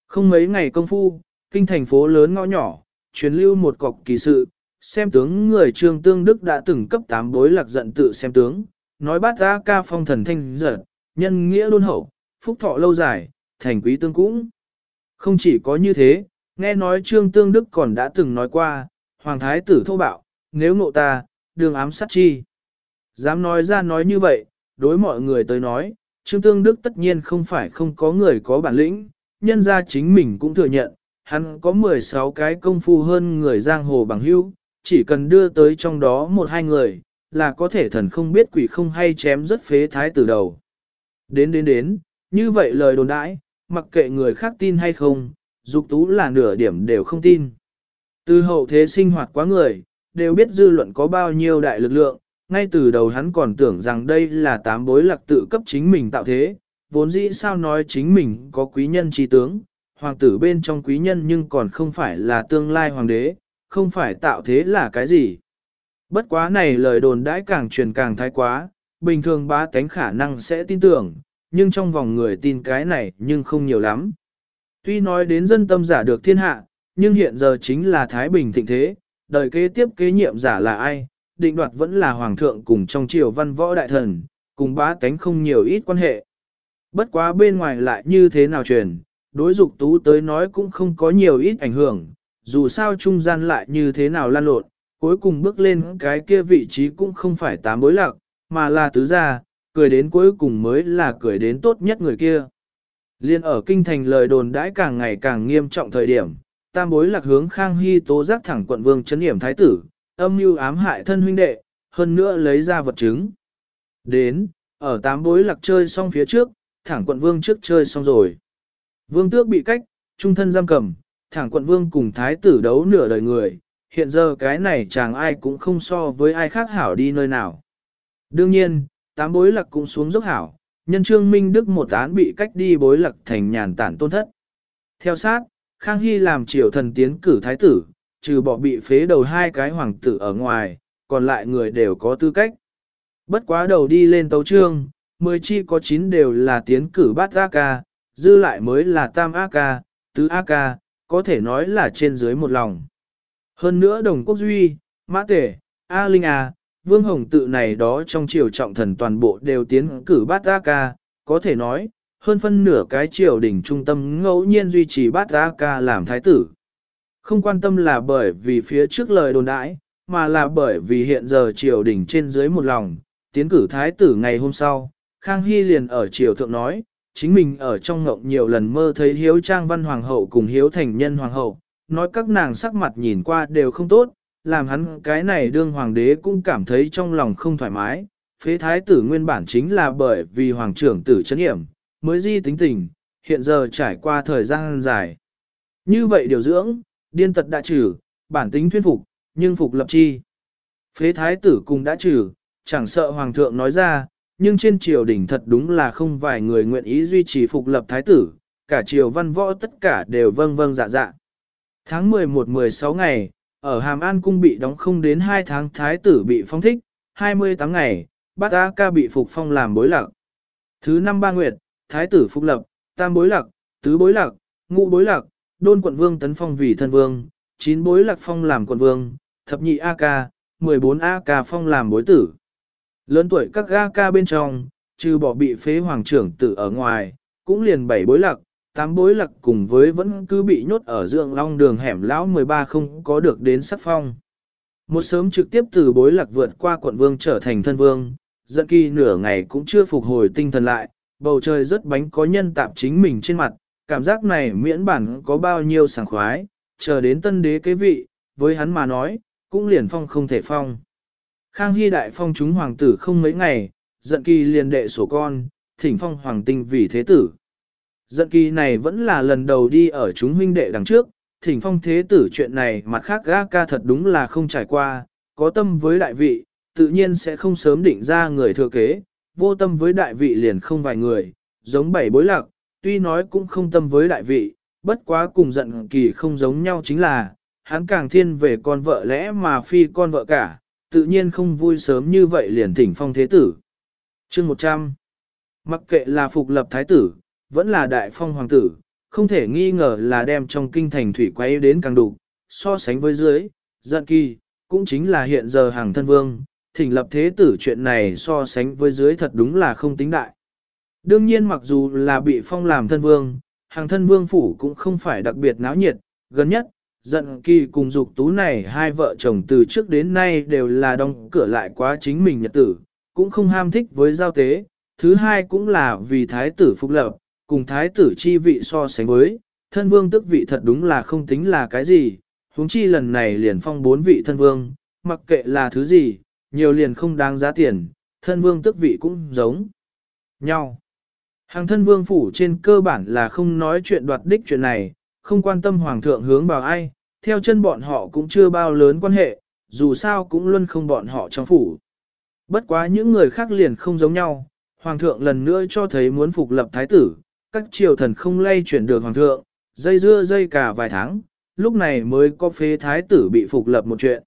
Không mấy ngày công phu, kinh thành phố lớn ngõ nhỏ, truyền lưu một cọc kỳ sự, xem tướng người trương tương đức đã từng cấp 8 bối lạc giận tự xem tướng, nói bát ra ca phong thần thanh giật, nhân nghĩa đôn hậu, phúc thọ lâu dài, thành quý tương cũng. Không chỉ có như thế, nghe nói trương tương đức còn đã từng nói qua, hoàng thái tử thô bạo, nếu ngộ ta, đường ám sát chi. Dám nói ra nói như vậy, đối mọi người tới nói, trương tương đức tất nhiên không phải không có người có bản lĩnh, nhân ra chính mình cũng thừa nhận, hắn có 16 cái công phu hơn người giang hồ bằng hữu, chỉ cần đưa tới trong đó một hai người, là có thể thần không biết quỷ không hay chém rất phế thái tử đầu. Đến đến đến, như vậy lời đồn đãi, mặc kệ người khác tin hay không, dục tú là nửa điểm đều không tin. Từ hậu thế sinh hoạt quá người, đều biết dư luận có bao nhiêu đại lực lượng, ngay từ đầu hắn còn tưởng rằng đây là tám bối lạc tự cấp chính mình tạo thế, vốn dĩ sao nói chính mình có quý nhân trí tướng, hoàng tử bên trong quý nhân nhưng còn không phải là tương lai hoàng đế, không phải tạo thế là cái gì. Bất quá này lời đồn đãi càng truyền càng thái quá, bình thường ba tánh khả năng sẽ tin tưởng, nhưng trong vòng người tin cái này nhưng không nhiều lắm. Tuy nói đến dân tâm giả được thiên hạ, nhưng hiện giờ chính là Thái Bình thịnh thế, đời kế tiếp kế nhiệm giả là ai, định đoạt vẫn là Hoàng thượng cùng trong triều văn võ đại thần, cùng bá tánh không nhiều ít quan hệ. Bất quá bên ngoài lại như thế nào truyền, đối dục tú tới nói cũng không có nhiều ít ảnh hưởng, dù sao trung gian lại như thế nào lan lộn, cuối cùng bước lên cái kia vị trí cũng không phải tám bối lạc, mà là tứ gia, cười đến cuối cùng mới là cười đến tốt nhất người kia. Liên ở kinh thành lời đồn đãi càng ngày càng nghiêm trọng thời điểm, tam bối lạc hướng Khang Hy tố giác thẳng quận vương chấn hiểm thái tử, âm mưu ám hại thân huynh đệ, hơn nữa lấy ra vật chứng. Đến, ở tám bối lạc chơi xong phía trước, thẳng quận vương trước chơi xong rồi. Vương tước bị cách, trung thân giam cầm, thẳng quận vương cùng thái tử đấu nửa đời người, hiện giờ cái này chàng ai cũng không so với ai khác hảo đi nơi nào. Đương nhiên, tám bối lạc cũng xuống dốc hảo, nhân trương Minh Đức một án bị cách đi bối lạc thành nhàn tản tôn thất. Theo sát, Khang Hy làm triều thần tiến cử thái tử, trừ bỏ bị phế đầu hai cái hoàng tử ở ngoài, còn lại người đều có tư cách. Bất quá đầu đi lên tấu trương, mười chi có chín đều là tiến cử bát A ca, dư lại mới là tam A ca, tứ A ca, có thể nói là trên dưới một lòng. Hơn nữa đồng quốc duy, mã tể, A Linh A, Vương Hồng tự này đó trong triều trọng thần toàn bộ đều tiến cử bát A ca, có thể nói, hơn phân nửa cái triều đỉnh trung tâm ngẫu nhiên duy trì bát A ca làm thái tử. Không quan tâm là bởi vì phía trước lời đồn đãi, mà là bởi vì hiện giờ triều đỉnh trên dưới một lòng, tiến cử thái tử ngày hôm sau, Khang Hy liền ở triều thượng nói, chính mình ở trong ngộng nhiều lần mơ thấy hiếu trang văn hoàng hậu cùng hiếu thành nhân hoàng hậu, nói các nàng sắc mặt nhìn qua đều không tốt, làm hắn cái này đương hoàng đế cũng cảm thấy trong lòng không thoải mái. Phế thái tử nguyên bản chính là bởi vì hoàng trưởng tử chấn hiểm, mới di tính tình, hiện giờ trải qua thời gian dài. Như vậy điều dưỡng, điên tật đã trừ, bản tính thuyên phục, nhưng phục lập chi. Phế thái tử cùng đã trừ, chẳng sợ hoàng thượng nói ra, nhưng trên triều đình thật đúng là không vài người nguyện ý duy trì phục lập thái tử, cả triều văn võ tất cả đều vâng vâng dạ dạ. Tháng 11-16 ngày, ở Hàm An Cung bị đóng không đến 2 tháng thái tử bị phong thích, 28 ngày, bát A ca bị phục phong làm bối lạc. Thứ năm ba nguyệt, thái tử phục lập, tam bối lạc, tứ bối lạc, ngũ bối lạc, đôn quận vương tấn phong vì thân vương, chín bối lạc phong làm quận vương, thập nhị A ca, 14 A ca phong làm bối tử. Lớn tuổi các A ca bên trong, trừ bỏ bị phế hoàng trưởng tử ở ngoài, cũng liền bảy bối lạc, tám bối lạc cùng với vẫn cứ bị nhốt ở dưỡng long đường hẻm lão 13 không có được đến sắc phong. Một sớm trực tiếp từ bối lạc vượt qua quận vương trở thành thân vương, dẫn kỳ nửa ngày cũng chưa phục hồi tinh thần lại, bầu trời rất bánh có nhân tạp chính mình trên mặt, cảm giác này miễn bản có bao nhiêu sảng khoái, chờ đến tân đế kế vị, với hắn mà nói, cũng liền phong không thể phong. Khang Hy đại phong chúng hoàng tử không mấy ngày, giận kỳ liền đệ sổ con, thỉnh phong hoàng tinh vì thế tử dận kỳ này vẫn là lần đầu đi ở chúng huynh đệ đằng trước, thỉnh phong thế tử chuyện này mặt khác ga ca thật đúng là không trải qua, có tâm với đại vị, tự nhiên sẽ không sớm định ra người thừa kế, vô tâm với đại vị liền không vài người, giống bảy bối lạc, tuy nói cũng không tâm với đại vị, bất quá cùng giận kỳ không giống nhau chính là, hắn càng thiên về con vợ lẽ mà phi con vợ cả, tự nhiên không vui sớm như vậy liền thỉnh phong thế tử. Chương 100 Mặc kệ là phục lập thái tử, vẫn là đại phong hoàng tử, không thể nghi ngờ là đem trong kinh thành thủy quay đến càng đủ, so sánh với dưới, giận kỳ, cũng chính là hiện giờ hàng thân vương, thỉnh lập thế tử chuyện này so sánh với dưới thật đúng là không tính đại. Đương nhiên mặc dù là bị phong làm thân vương, hàng thân vương phủ cũng không phải đặc biệt náo nhiệt, gần nhất, giận kỳ cùng dục tú này hai vợ chồng từ trước đến nay đều là đóng cửa lại quá chính mình nhật tử, cũng không ham thích với giao tế, thứ hai cũng là vì thái tử phục lập, cùng thái tử chi vị so sánh với, thân vương tức vị thật đúng là không tính là cái gì, huống chi lần này liền phong bốn vị thân vương, mặc kệ là thứ gì, nhiều liền không đáng giá tiền, thân vương tức vị cũng giống nhau. Hàng thân vương phủ trên cơ bản là không nói chuyện đoạt đích chuyện này, không quan tâm hoàng thượng hướng vào ai, theo chân bọn họ cũng chưa bao lớn quan hệ, dù sao cũng luôn không bọn họ trong phủ. Bất quá những người khác liền không giống nhau, hoàng thượng lần nữa cho thấy muốn phục lập thái tử, các triều thần không lay chuyển được hoàng thượng, dây dưa dây cả vài tháng, lúc này mới có phế thái tử bị phục lập một chuyện.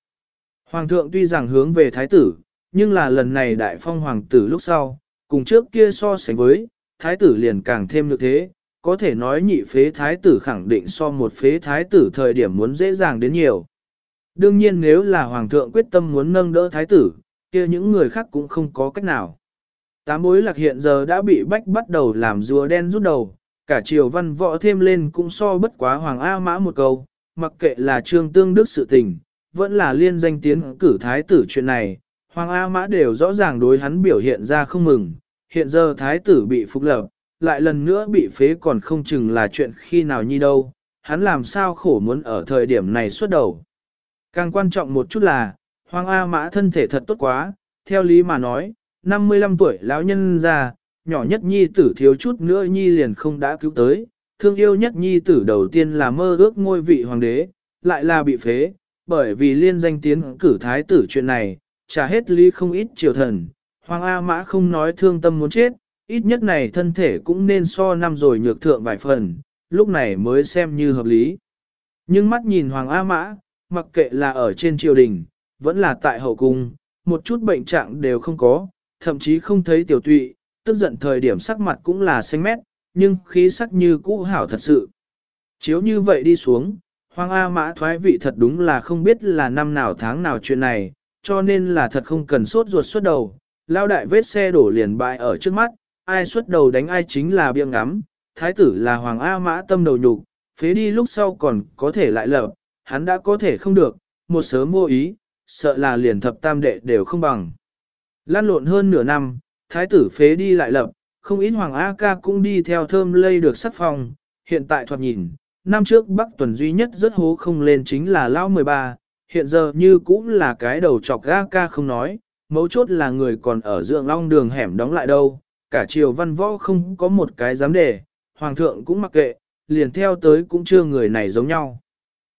Hoàng thượng tuy rằng hướng về thái tử, nhưng là lần này đại phong hoàng tử lúc sau, cùng trước kia so sánh với, thái tử liền càng thêm được thế, có thể nói nhị phế thái tử khẳng định so một phế thái tử thời điểm muốn dễ dàng đến nhiều. Đương nhiên nếu là hoàng thượng quyết tâm muốn nâng đỡ thái tử, kia những người khác cũng không có cách nào. Tám bối lạc hiện giờ đã bị bách bắt đầu làm rùa đen rút đầu, cả triều văn võ thêm lên cũng so bất quá Hoàng A Mã một câu, mặc kệ là trương tương đức sự tình, vẫn là liên danh tiến cử thái tử chuyện này, Hoàng A Mã đều rõ ràng đối hắn biểu hiện ra không mừng, hiện giờ thái tử bị phục lập, lại lần nữa bị phế còn không chừng là chuyện khi nào nhi đâu, hắn làm sao khổ muốn ở thời điểm này xuất đầu. Càng quan trọng một chút là, Hoàng A Mã thân thể thật tốt quá, theo lý mà nói, 55 tuổi lão nhân già nhỏ nhất nhi tử thiếu chút nữa nhi liền không đã cứu tới, thương yêu nhất nhi tử đầu tiên là mơ ước ngôi vị hoàng đế, lại là bị phế, bởi vì liên danh tiến cử thái tử chuyện này, trả hết lý không ít triều thần, Hoàng A Mã không nói thương tâm muốn chết, ít nhất này thân thể cũng nên so năm rồi nhược thượng vài phần, lúc này mới xem như hợp lý. Nhưng mắt nhìn Hoàng A Mã, mặc kệ là ở trên triều đình, vẫn là tại hậu cung, một chút bệnh trạng đều không có, thậm chí không thấy tiểu tụy, tức giận thời điểm sắc mặt cũng là xanh mét, nhưng khí sắc như cũ hảo thật sự. Chiếu như vậy đi xuống, Hoàng A Mã thoái vị thật đúng là không biết là năm nào tháng nào chuyện này, cho nên là thật không cần sốt ruột xuất đầu, lao đại vết xe đổ liền bại ở trước mắt, ai xuất đầu đánh ai chính là biêng ngắm, thái tử là Hoàng A Mã tâm đầu nhục, phế đi lúc sau còn có thể lại lợp, hắn đã có thể không được, một sớm vô ý, sợ là liền thập tam đệ đều không bằng. Lan lộn hơn nửa năm, thái tử phế đi lại lập, không ít Hoàng A ca cũng đi theo thơm lây được sắc phong, hiện tại thoạt nhìn, năm trước Bắc tuần duy nhất rất hố không lên chính là Lao 13, hiện giờ như cũng là cái đầu chọc A ca không nói, mấu chốt là người còn ở dưỡng long đường hẻm đóng lại đâu, cả triều văn võ không có một cái dám để, hoàng thượng cũng mặc kệ, liền theo tới cũng chưa người này giống nhau.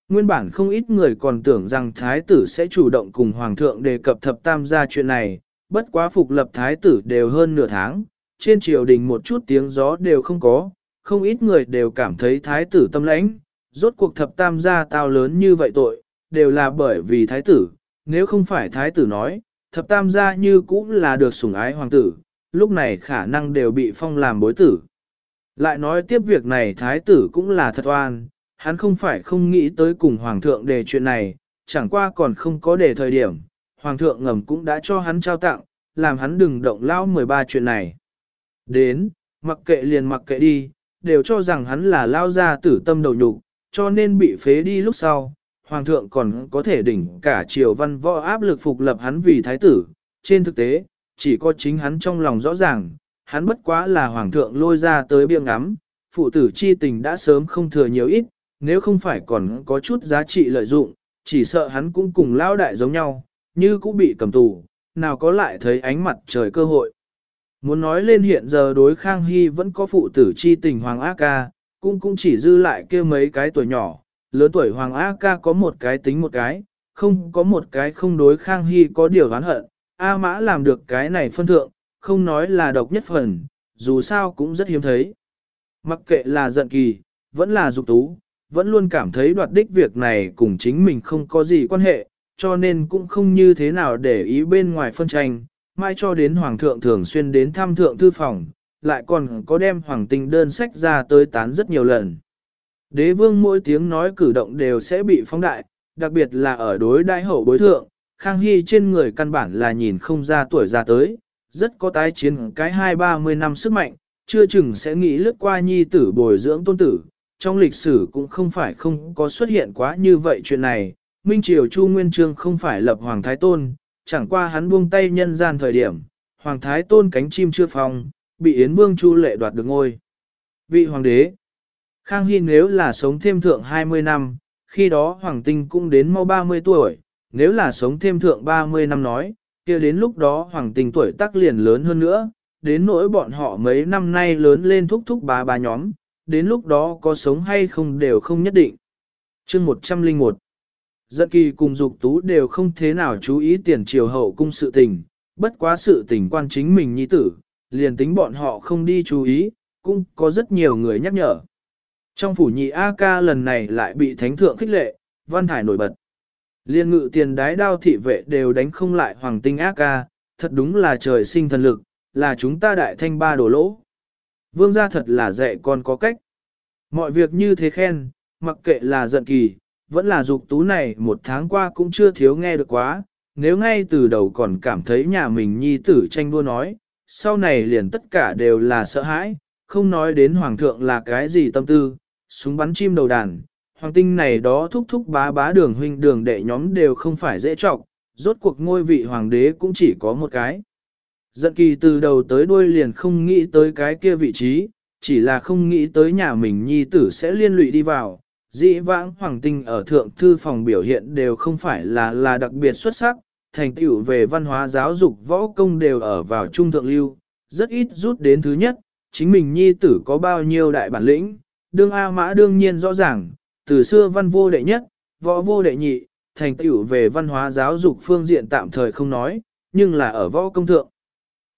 Nguyên bản không ít người còn tưởng rằng thái tử sẽ chủ động cùng hoàng thượng đề cập thập tam gia chuyện này, bất quá phục lập thái tử đều hơn nửa tháng, trên triều đình một chút tiếng gió đều không có, không ít người đều cảm thấy thái tử tâm lãnh, rốt cuộc thập tam gia tao lớn như vậy tội, đều là bởi vì thái tử, nếu không phải thái tử nói, thập tam gia như cũng là được sủng ái hoàng tử, lúc này khả năng đều bị phong làm bối tử. Lại nói tiếp việc này thái tử cũng là thật oan, hắn không phải không nghĩ tới cùng hoàng thượng đề chuyện này, chẳng qua còn không có đề thời điểm, hoàng thượng ngầm cũng đã cho hắn trao tặng, làm hắn đừng động lao 13 chuyện này. Đến, mặc kệ liền mặc kệ đi, đều cho rằng hắn là lao ra tử tâm đầu nhục, cho nên bị phế đi lúc sau, hoàng thượng còn có thể đỉnh cả triều văn võ áp lực phục lập hắn vì thái tử. Trên thực tế, chỉ có chính hắn trong lòng rõ ràng, hắn bất quá là hoàng thượng lôi ra tới biêng ngắm, phụ tử chi tình đã sớm không thừa nhiều ít, nếu không phải còn có chút giá trị lợi dụng, chỉ sợ hắn cũng cùng lao đại giống nhau, như cũng bị cầm tù, nào có lại thấy ánh mặt trời cơ hội. Muốn nói lên hiện giờ đối Khang Hy vẫn có phụ tử chi tình Hoàng A Ca, cũng cũng chỉ dư lại kia mấy cái tuổi nhỏ, lớn tuổi Hoàng A Ca có một cái tính một cái, không có một cái không đối Khang Hy có điều oán hận, A Mã làm được cái này phân thượng, không nói là độc nhất phần, dù sao cũng rất hiếm thấy. Mặc kệ là giận kỳ, vẫn là dục tú, vẫn luôn cảm thấy đoạt đích việc này cùng chính mình không có gì quan hệ, cho nên cũng không như thế nào để ý bên ngoài phân tranh, mai cho đến Hoàng thượng thường xuyên đến thăm thượng thư phòng, lại còn có đem Hoàng tinh đơn sách ra tới tán rất nhiều lần. Đế vương mỗi tiếng nói cử động đều sẽ bị phóng đại, đặc biệt là ở đối đại hậu bối thượng, Khang Hy trên người căn bản là nhìn không ra tuổi ra tới, rất có tái chiến cái hai ba mươi năm sức mạnh, chưa chừng sẽ nghĩ lướt qua nhi tử bồi dưỡng tôn tử. Trong lịch sử cũng không phải không có xuất hiện quá như vậy chuyện này, Minh Triều Chu Nguyên Trương không phải lập Hoàng Thái Tôn, chẳng qua hắn buông tay nhân gian thời điểm, Hoàng Thái Tôn cánh chim chưa phong, bị Yến Vương Chu Lệ đoạt được ngôi. Vị Hoàng đế, Khang Hy nếu là sống thêm thượng 20 năm, khi đó Hoàng Tinh cũng đến mau 30 tuổi, nếu là sống thêm thượng 30 năm nói, kia đến lúc đó Hoàng Tinh tuổi tác liền lớn hơn nữa, đến nỗi bọn họ mấy năm nay lớn lên thúc thúc bà bà nhóm, đến lúc đó có sống hay không đều không nhất định. chương 101 Dận kỳ cùng dục tú đều không thế nào chú ý tiền triều hậu cung sự tình, bất quá sự tình quan chính mình nhi tử, liền tính bọn họ không đi chú ý, cũng có rất nhiều người nhắc nhở. Trong phủ nhị A ca lần này lại bị thánh thượng khích lệ, văn thải nổi bật. Liên ngự tiền đái đao thị vệ đều đánh không lại hoàng tinh A ca, thật đúng là trời sinh thần lực, là chúng ta đại thanh ba đổ lỗ. Vương gia thật là dạy con có cách. Mọi việc như thế khen, mặc kệ là giận kỳ, vẫn là dục tú này một tháng qua cũng chưa thiếu nghe được quá, nếu ngay từ đầu còn cảm thấy nhà mình nhi tử tranh đua nói, sau này liền tất cả đều là sợ hãi, không nói đến hoàng thượng là cái gì tâm tư, súng bắn chim đầu đàn, hoàng tinh này đó thúc thúc bá bá đường huynh đường đệ nhóm đều không phải dễ trọng, rốt cuộc ngôi vị hoàng đế cũng chỉ có một cái. Giận kỳ từ đầu tới đuôi liền không nghĩ tới cái kia vị trí, chỉ là không nghĩ tới nhà mình nhi tử sẽ liên lụy đi vào. Dĩ vãng hoàng tinh ở thượng thư phòng biểu hiện đều không phải là là đặc biệt xuất sắc, thành tựu về văn hóa giáo dục võ công đều ở vào trung thượng lưu, rất ít rút đến thứ nhất, chính mình nhi tử có bao nhiêu đại bản lĩnh, đương A mã đương nhiên rõ ràng, từ xưa văn vô đệ nhất, võ vô đệ nhị, thành tựu về văn hóa giáo dục phương diện tạm thời không nói, nhưng là ở võ công thượng.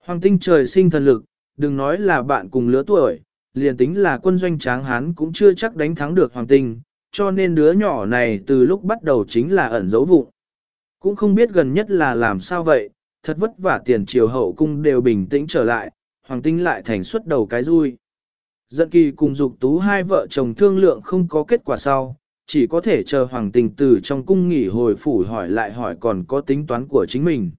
Hoàng tinh trời sinh thần lực, đừng nói là bạn cùng lứa tuổi, liền tính là quân doanh tráng hán cũng chưa chắc đánh thắng được hoàng tinh, cho nên đứa nhỏ này từ lúc bắt đầu chính là ẩn dấu vụ. Cũng không biết gần nhất là làm sao vậy, thật vất vả tiền triều hậu cung đều bình tĩnh trở lại, hoàng tinh lại thành xuất đầu cái vui. Dận kỳ cùng dục tú hai vợ chồng thương lượng không có kết quả sau, chỉ có thể chờ hoàng tình từ trong cung nghỉ hồi phủ hỏi lại hỏi còn có tính toán của chính mình.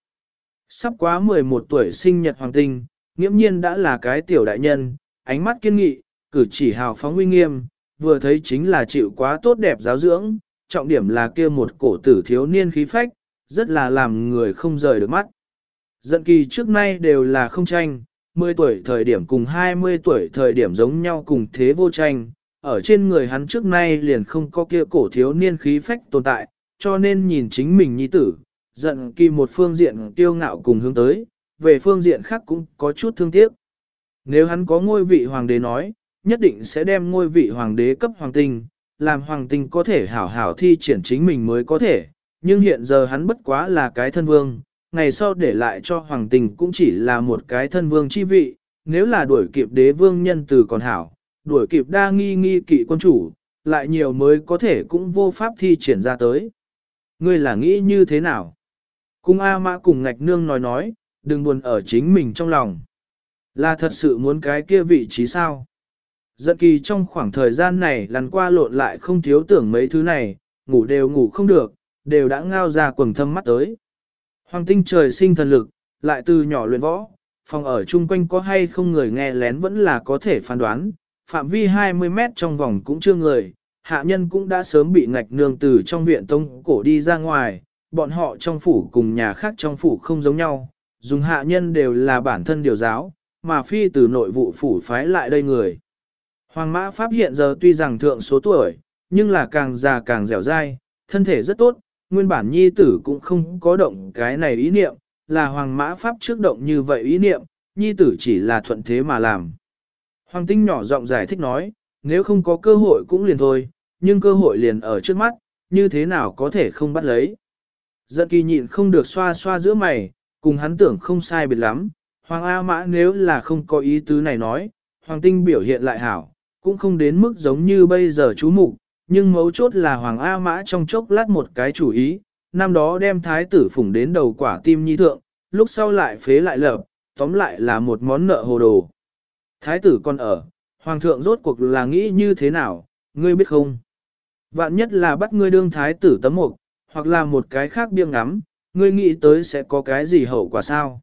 Sắp quá 11 tuổi sinh nhật hoàng tinh, nghiễm nhiên đã là cái tiểu đại nhân, ánh mắt kiên nghị, cử chỉ hào phóng uy nghiêm, vừa thấy chính là chịu quá tốt đẹp giáo dưỡng, trọng điểm là kia một cổ tử thiếu niên khí phách, rất là làm người không rời được mắt. Dận kỳ trước nay đều là không tranh, 10 tuổi thời điểm cùng 20 tuổi thời điểm giống nhau cùng thế vô tranh, ở trên người hắn trước nay liền không có kia cổ thiếu niên khí phách tồn tại, cho nên nhìn chính mình nhi tử, giận kỳ một phương diện tiêu ngạo cùng hướng tới, về phương diện khác cũng có chút thương tiếc. Nếu hắn có ngôi vị hoàng đế nói, nhất định sẽ đem ngôi vị hoàng đế cấp hoàng tinh, làm hoàng tinh có thể hảo hảo thi triển chính mình mới có thể, nhưng hiện giờ hắn bất quá là cái thân vương, ngày sau để lại cho hoàng tinh cũng chỉ là một cái thân vương chi vị, nếu là đuổi kịp đế vương nhân từ còn hảo, đuổi kịp đa nghi nghi kỵ quân chủ, lại nhiều mới có thể cũng vô pháp thi triển ra tới. Ngươi là nghĩ như thế nào? Cung A Mã cùng ngạch nương nói nói, đừng buồn ở chính mình trong lòng. Là thật sự muốn cái kia vị trí sao? Giận kỳ trong khoảng thời gian này lần qua lộn lại không thiếu tưởng mấy thứ này, ngủ đều ngủ không được, đều đã ngao ra quầng thâm mắt tới. Hoàng tinh trời sinh thần lực, lại từ nhỏ luyện võ, phòng ở chung quanh có hay không người nghe lén vẫn là có thể phán đoán, phạm vi 20 mét trong vòng cũng chưa người, hạ nhân cũng đã sớm bị ngạch nương từ trong viện tông cổ đi ra ngoài, bọn họ trong phủ cùng nhà khác trong phủ không giống nhau, dùng hạ nhân đều là bản thân điều giáo, mà phi từ nội vụ phủ phái lại đây người. Hoàng mã Pháp hiện giờ tuy rằng thượng số tuổi, nhưng là càng già càng dẻo dai, thân thể rất tốt, nguyên bản nhi tử cũng không có động cái này ý niệm, là hoàng mã Pháp trước động như vậy ý niệm, nhi tử chỉ là thuận thế mà làm. Hoàng tinh nhỏ giọng giải thích nói, nếu không có cơ hội cũng liền thôi, nhưng cơ hội liền ở trước mắt, như thế nào có thể không bắt lấy. Giận kỳ nhịn không được xoa xoa giữa mày, cùng hắn tưởng không sai biệt lắm, Hoàng A Mã nếu là không có ý tứ này nói, Hoàng Tinh biểu hiện lại hảo, cũng không đến mức giống như bây giờ chú mục nhưng mấu chốt là Hoàng A Mã trong chốc lát một cái chủ ý, năm đó đem thái tử phủng đến đầu quả tim nhi thượng, lúc sau lại phế lại lợp, tóm lại là một món nợ hồ đồ. Thái tử còn ở, Hoàng thượng rốt cuộc là nghĩ như thế nào, ngươi biết không? Vạn nhất là bắt ngươi đương thái tử tấm mục, hoặc là một cái khác biêng ngắm, ngươi nghĩ tới sẽ có cái gì hậu quả sao?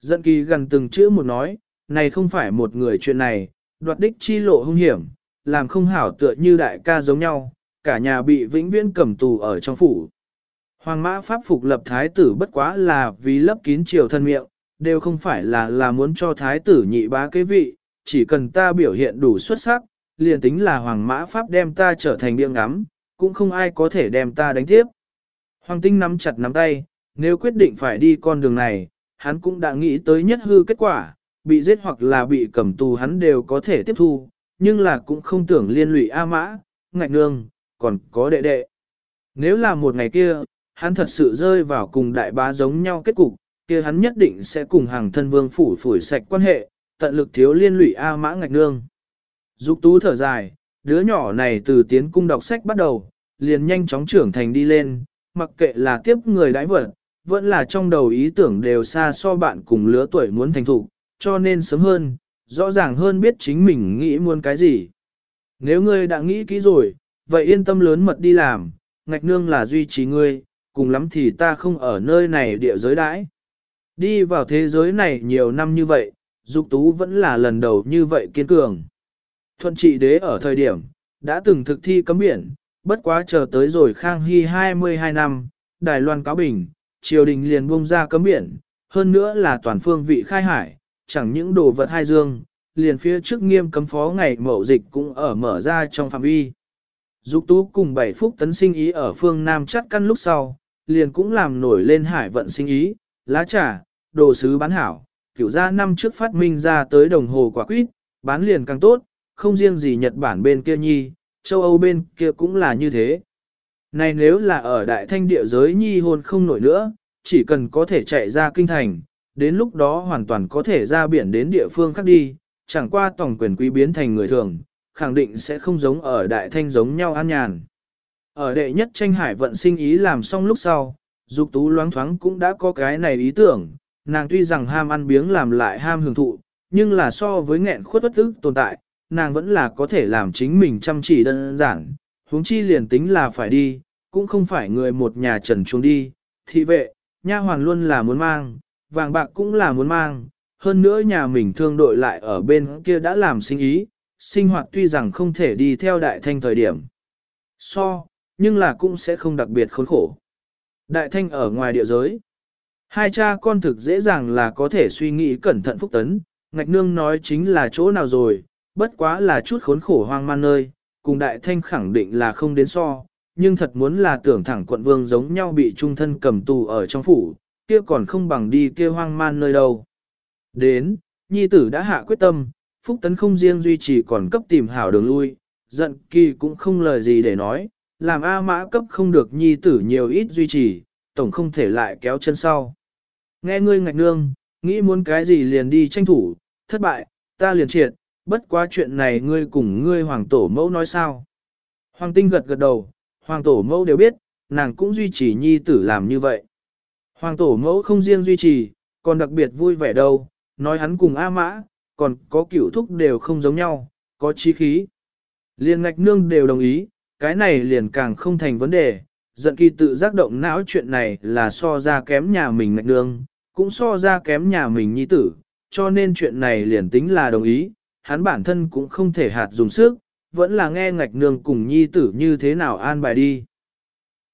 Dẫn kỳ gần từng chữ một nói, này không phải một người chuyện này, đoạt đích chi lộ hung hiểm, làm không hảo tựa như đại ca giống nhau, cả nhà bị vĩnh viễn cầm tù ở trong phủ. Hoàng mã pháp phục lập thái tử bất quá là vì lấp kín triều thân miệng, đều không phải là là muốn cho thái tử nhị bá kế vị, chỉ cần ta biểu hiện đủ xuất sắc, liền tính là hoàng mã pháp đem ta trở thành biêng ngắm, cũng không ai có thể đem ta đánh tiếp. Hoàng tinh nắm chặt nắm tay, nếu quyết định phải đi con đường này, hắn cũng đã nghĩ tới nhất hư kết quả, bị giết hoặc là bị cầm tù hắn đều có thể tiếp thu, nhưng là cũng không tưởng liên lụy A Mã, ngạch nương, còn có đệ đệ. Nếu là một ngày kia, hắn thật sự rơi vào cùng đại bá giống nhau kết cục, kia hắn nhất định sẽ cùng hàng thân vương phủ phủi sạch quan hệ, tận lực thiếu liên lụy A Mã ngạch nương. Dục tú thở dài, đứa nhỏ này từ tiến cung đọc sách bắt đầu, liền nhanh chóng trưởng thành đi lên, mặc kệ là tiếp người đãi vật, vẫn là trong đầu ý tưởng đều xa so bạn cùng lứa tuổi muốn thành thục, cho nên sớm hơn, rõ ràng hơn biết chính mình nghĩ muốn cái gì. Nếu ngươi đã nghĩ kỹ rồi, vậy yên tâm lớn mật đi làm, ngạch nương là duy trì ngươi, cùng lắm thì ta không ở nơi này địa giới đãi. Đi vào thế giới này nhiều năm như vậy, Dục Tú vẫn là lần đầu như vậy kiên cường. Thuận trị đế ở thời điểm, đã từng thực thi cấm biển, bất quá chờ tới rồi Khang Hy 22 năm, Đài Loan cáo bình, triều đình liền buông ra cấm biển, hơn nữa là toàn phương vị khai hải, chẳng những đồ vật hai dương, liền phía trước nghiêm cấm phó ngày mậu dịch cũng ở mở ra trong phạm vi. Dục tú cùng bảy phúc tấn sinh ý ở phương Nam chắt căn lúc sau, liền cũng làm nổi lên hải vận sinh ý, lá trà, đồ sứ bán hảo, kiểu ra năm trước phát minh ra tới đồng hồ quả quýt, bán liền càng tốt, không riêng gì Nhật Bản bên kia nhi, châu Âu bên kia cũng là như thế. Này nếu là ở đại thanh địa giới nhi hôn không nổi nữa, chỉ cần có thể chạy ra kinh thành, đến lúc đó hoàn toàn có thể ra biển đến địa phương khác đi, chẳng qua tổng quyền quý biến thành người thường, khẳng định sẽ không giống ở đại thanh giống nhau an nhàn. Ở đệ nhất tranh hải vận sinh ý làm xong lúc sau, dục tú loáng thoáng cũng đã có cái này ý tưởng, nàng tuy rằng ham ăn biếng làm lại ham hưởng thụ, nhưng là so với nghẹn khuất bất tức tồn tại, nàng vẫn là có thể làm chính mình chăm chỉ đơn giản, huống chi liền tính là phải đi, cũng không phải người một nhà trần chuông đi, thị vệ, nha hoàn luôn là muốn mang, vàng bạc cũng là muốn mang, hơn nữa nhà mình thương đội lại ở bên kia đã làm sinh ý, sinh hoạt tuy rằng không thể đi theo đại thanh thời điểm. So, nhưng là cũng sẽ không đặc biệt khốn khổ. Đại thanh ở ngoài địa giới. Hai cha con thực dễ dàng là có thể suy nghĩ cẩn thận phúc tấn, ngạch nương nói chính là chỗ nào rồi, bất quá là chút khốn khổ hoang man nơi, cùng đại thanh khẳng định là không đến so, nhưng thật muốn là tưởng thẳng quận vương giống nhau bị trung thân cầm tù ở trong phủ, kia còn không bằng đi kia hoang man nơi đâu. Đến, nhi tử đã hạ quyết tâm, phúc tấn không riêng duy trì còn cấp tìm hảo đường lui, giận kỳ cũng không lời gì để nói, làm A mã cấp không được nhi tử nhiều ít duy trì, tổng không thể lại kéo chân sau. Nghe ngươi ngạch nương, nghĩ muốn cái gì liền đi tranh thủ, thất bại, ta liền triệt, bất quá chuyện này ngươi cùng ngươi hoàng tổ mẫu nói sao. Hoàng tinh gật gật đầu, hoàng tổ mẫu đều biết, nàng cũng duy trì nhi tử làm như vậy. Hoàng tổ mẫu không riêng duy trì, còn đặc biệt vui vẻ đâu, nói hắn cùng A mã, còn có cửu thúc đều không giống nhau, có chi khí. Liên ngạch nương đều đồng ý, cái này liền càng không thành vấn đề, giận kỳ tự giác động não chuyện này là so ra kém nhà mình ngạch nương, cũng so ra kém nhà mình nhi tử, cho nên chuyện này liền tính là đồng ý, hắn bản thân cũng không thể hạt dùng sức, vẫn là nghe ngạch nương cùng nhi tử như thế nào an bài đi.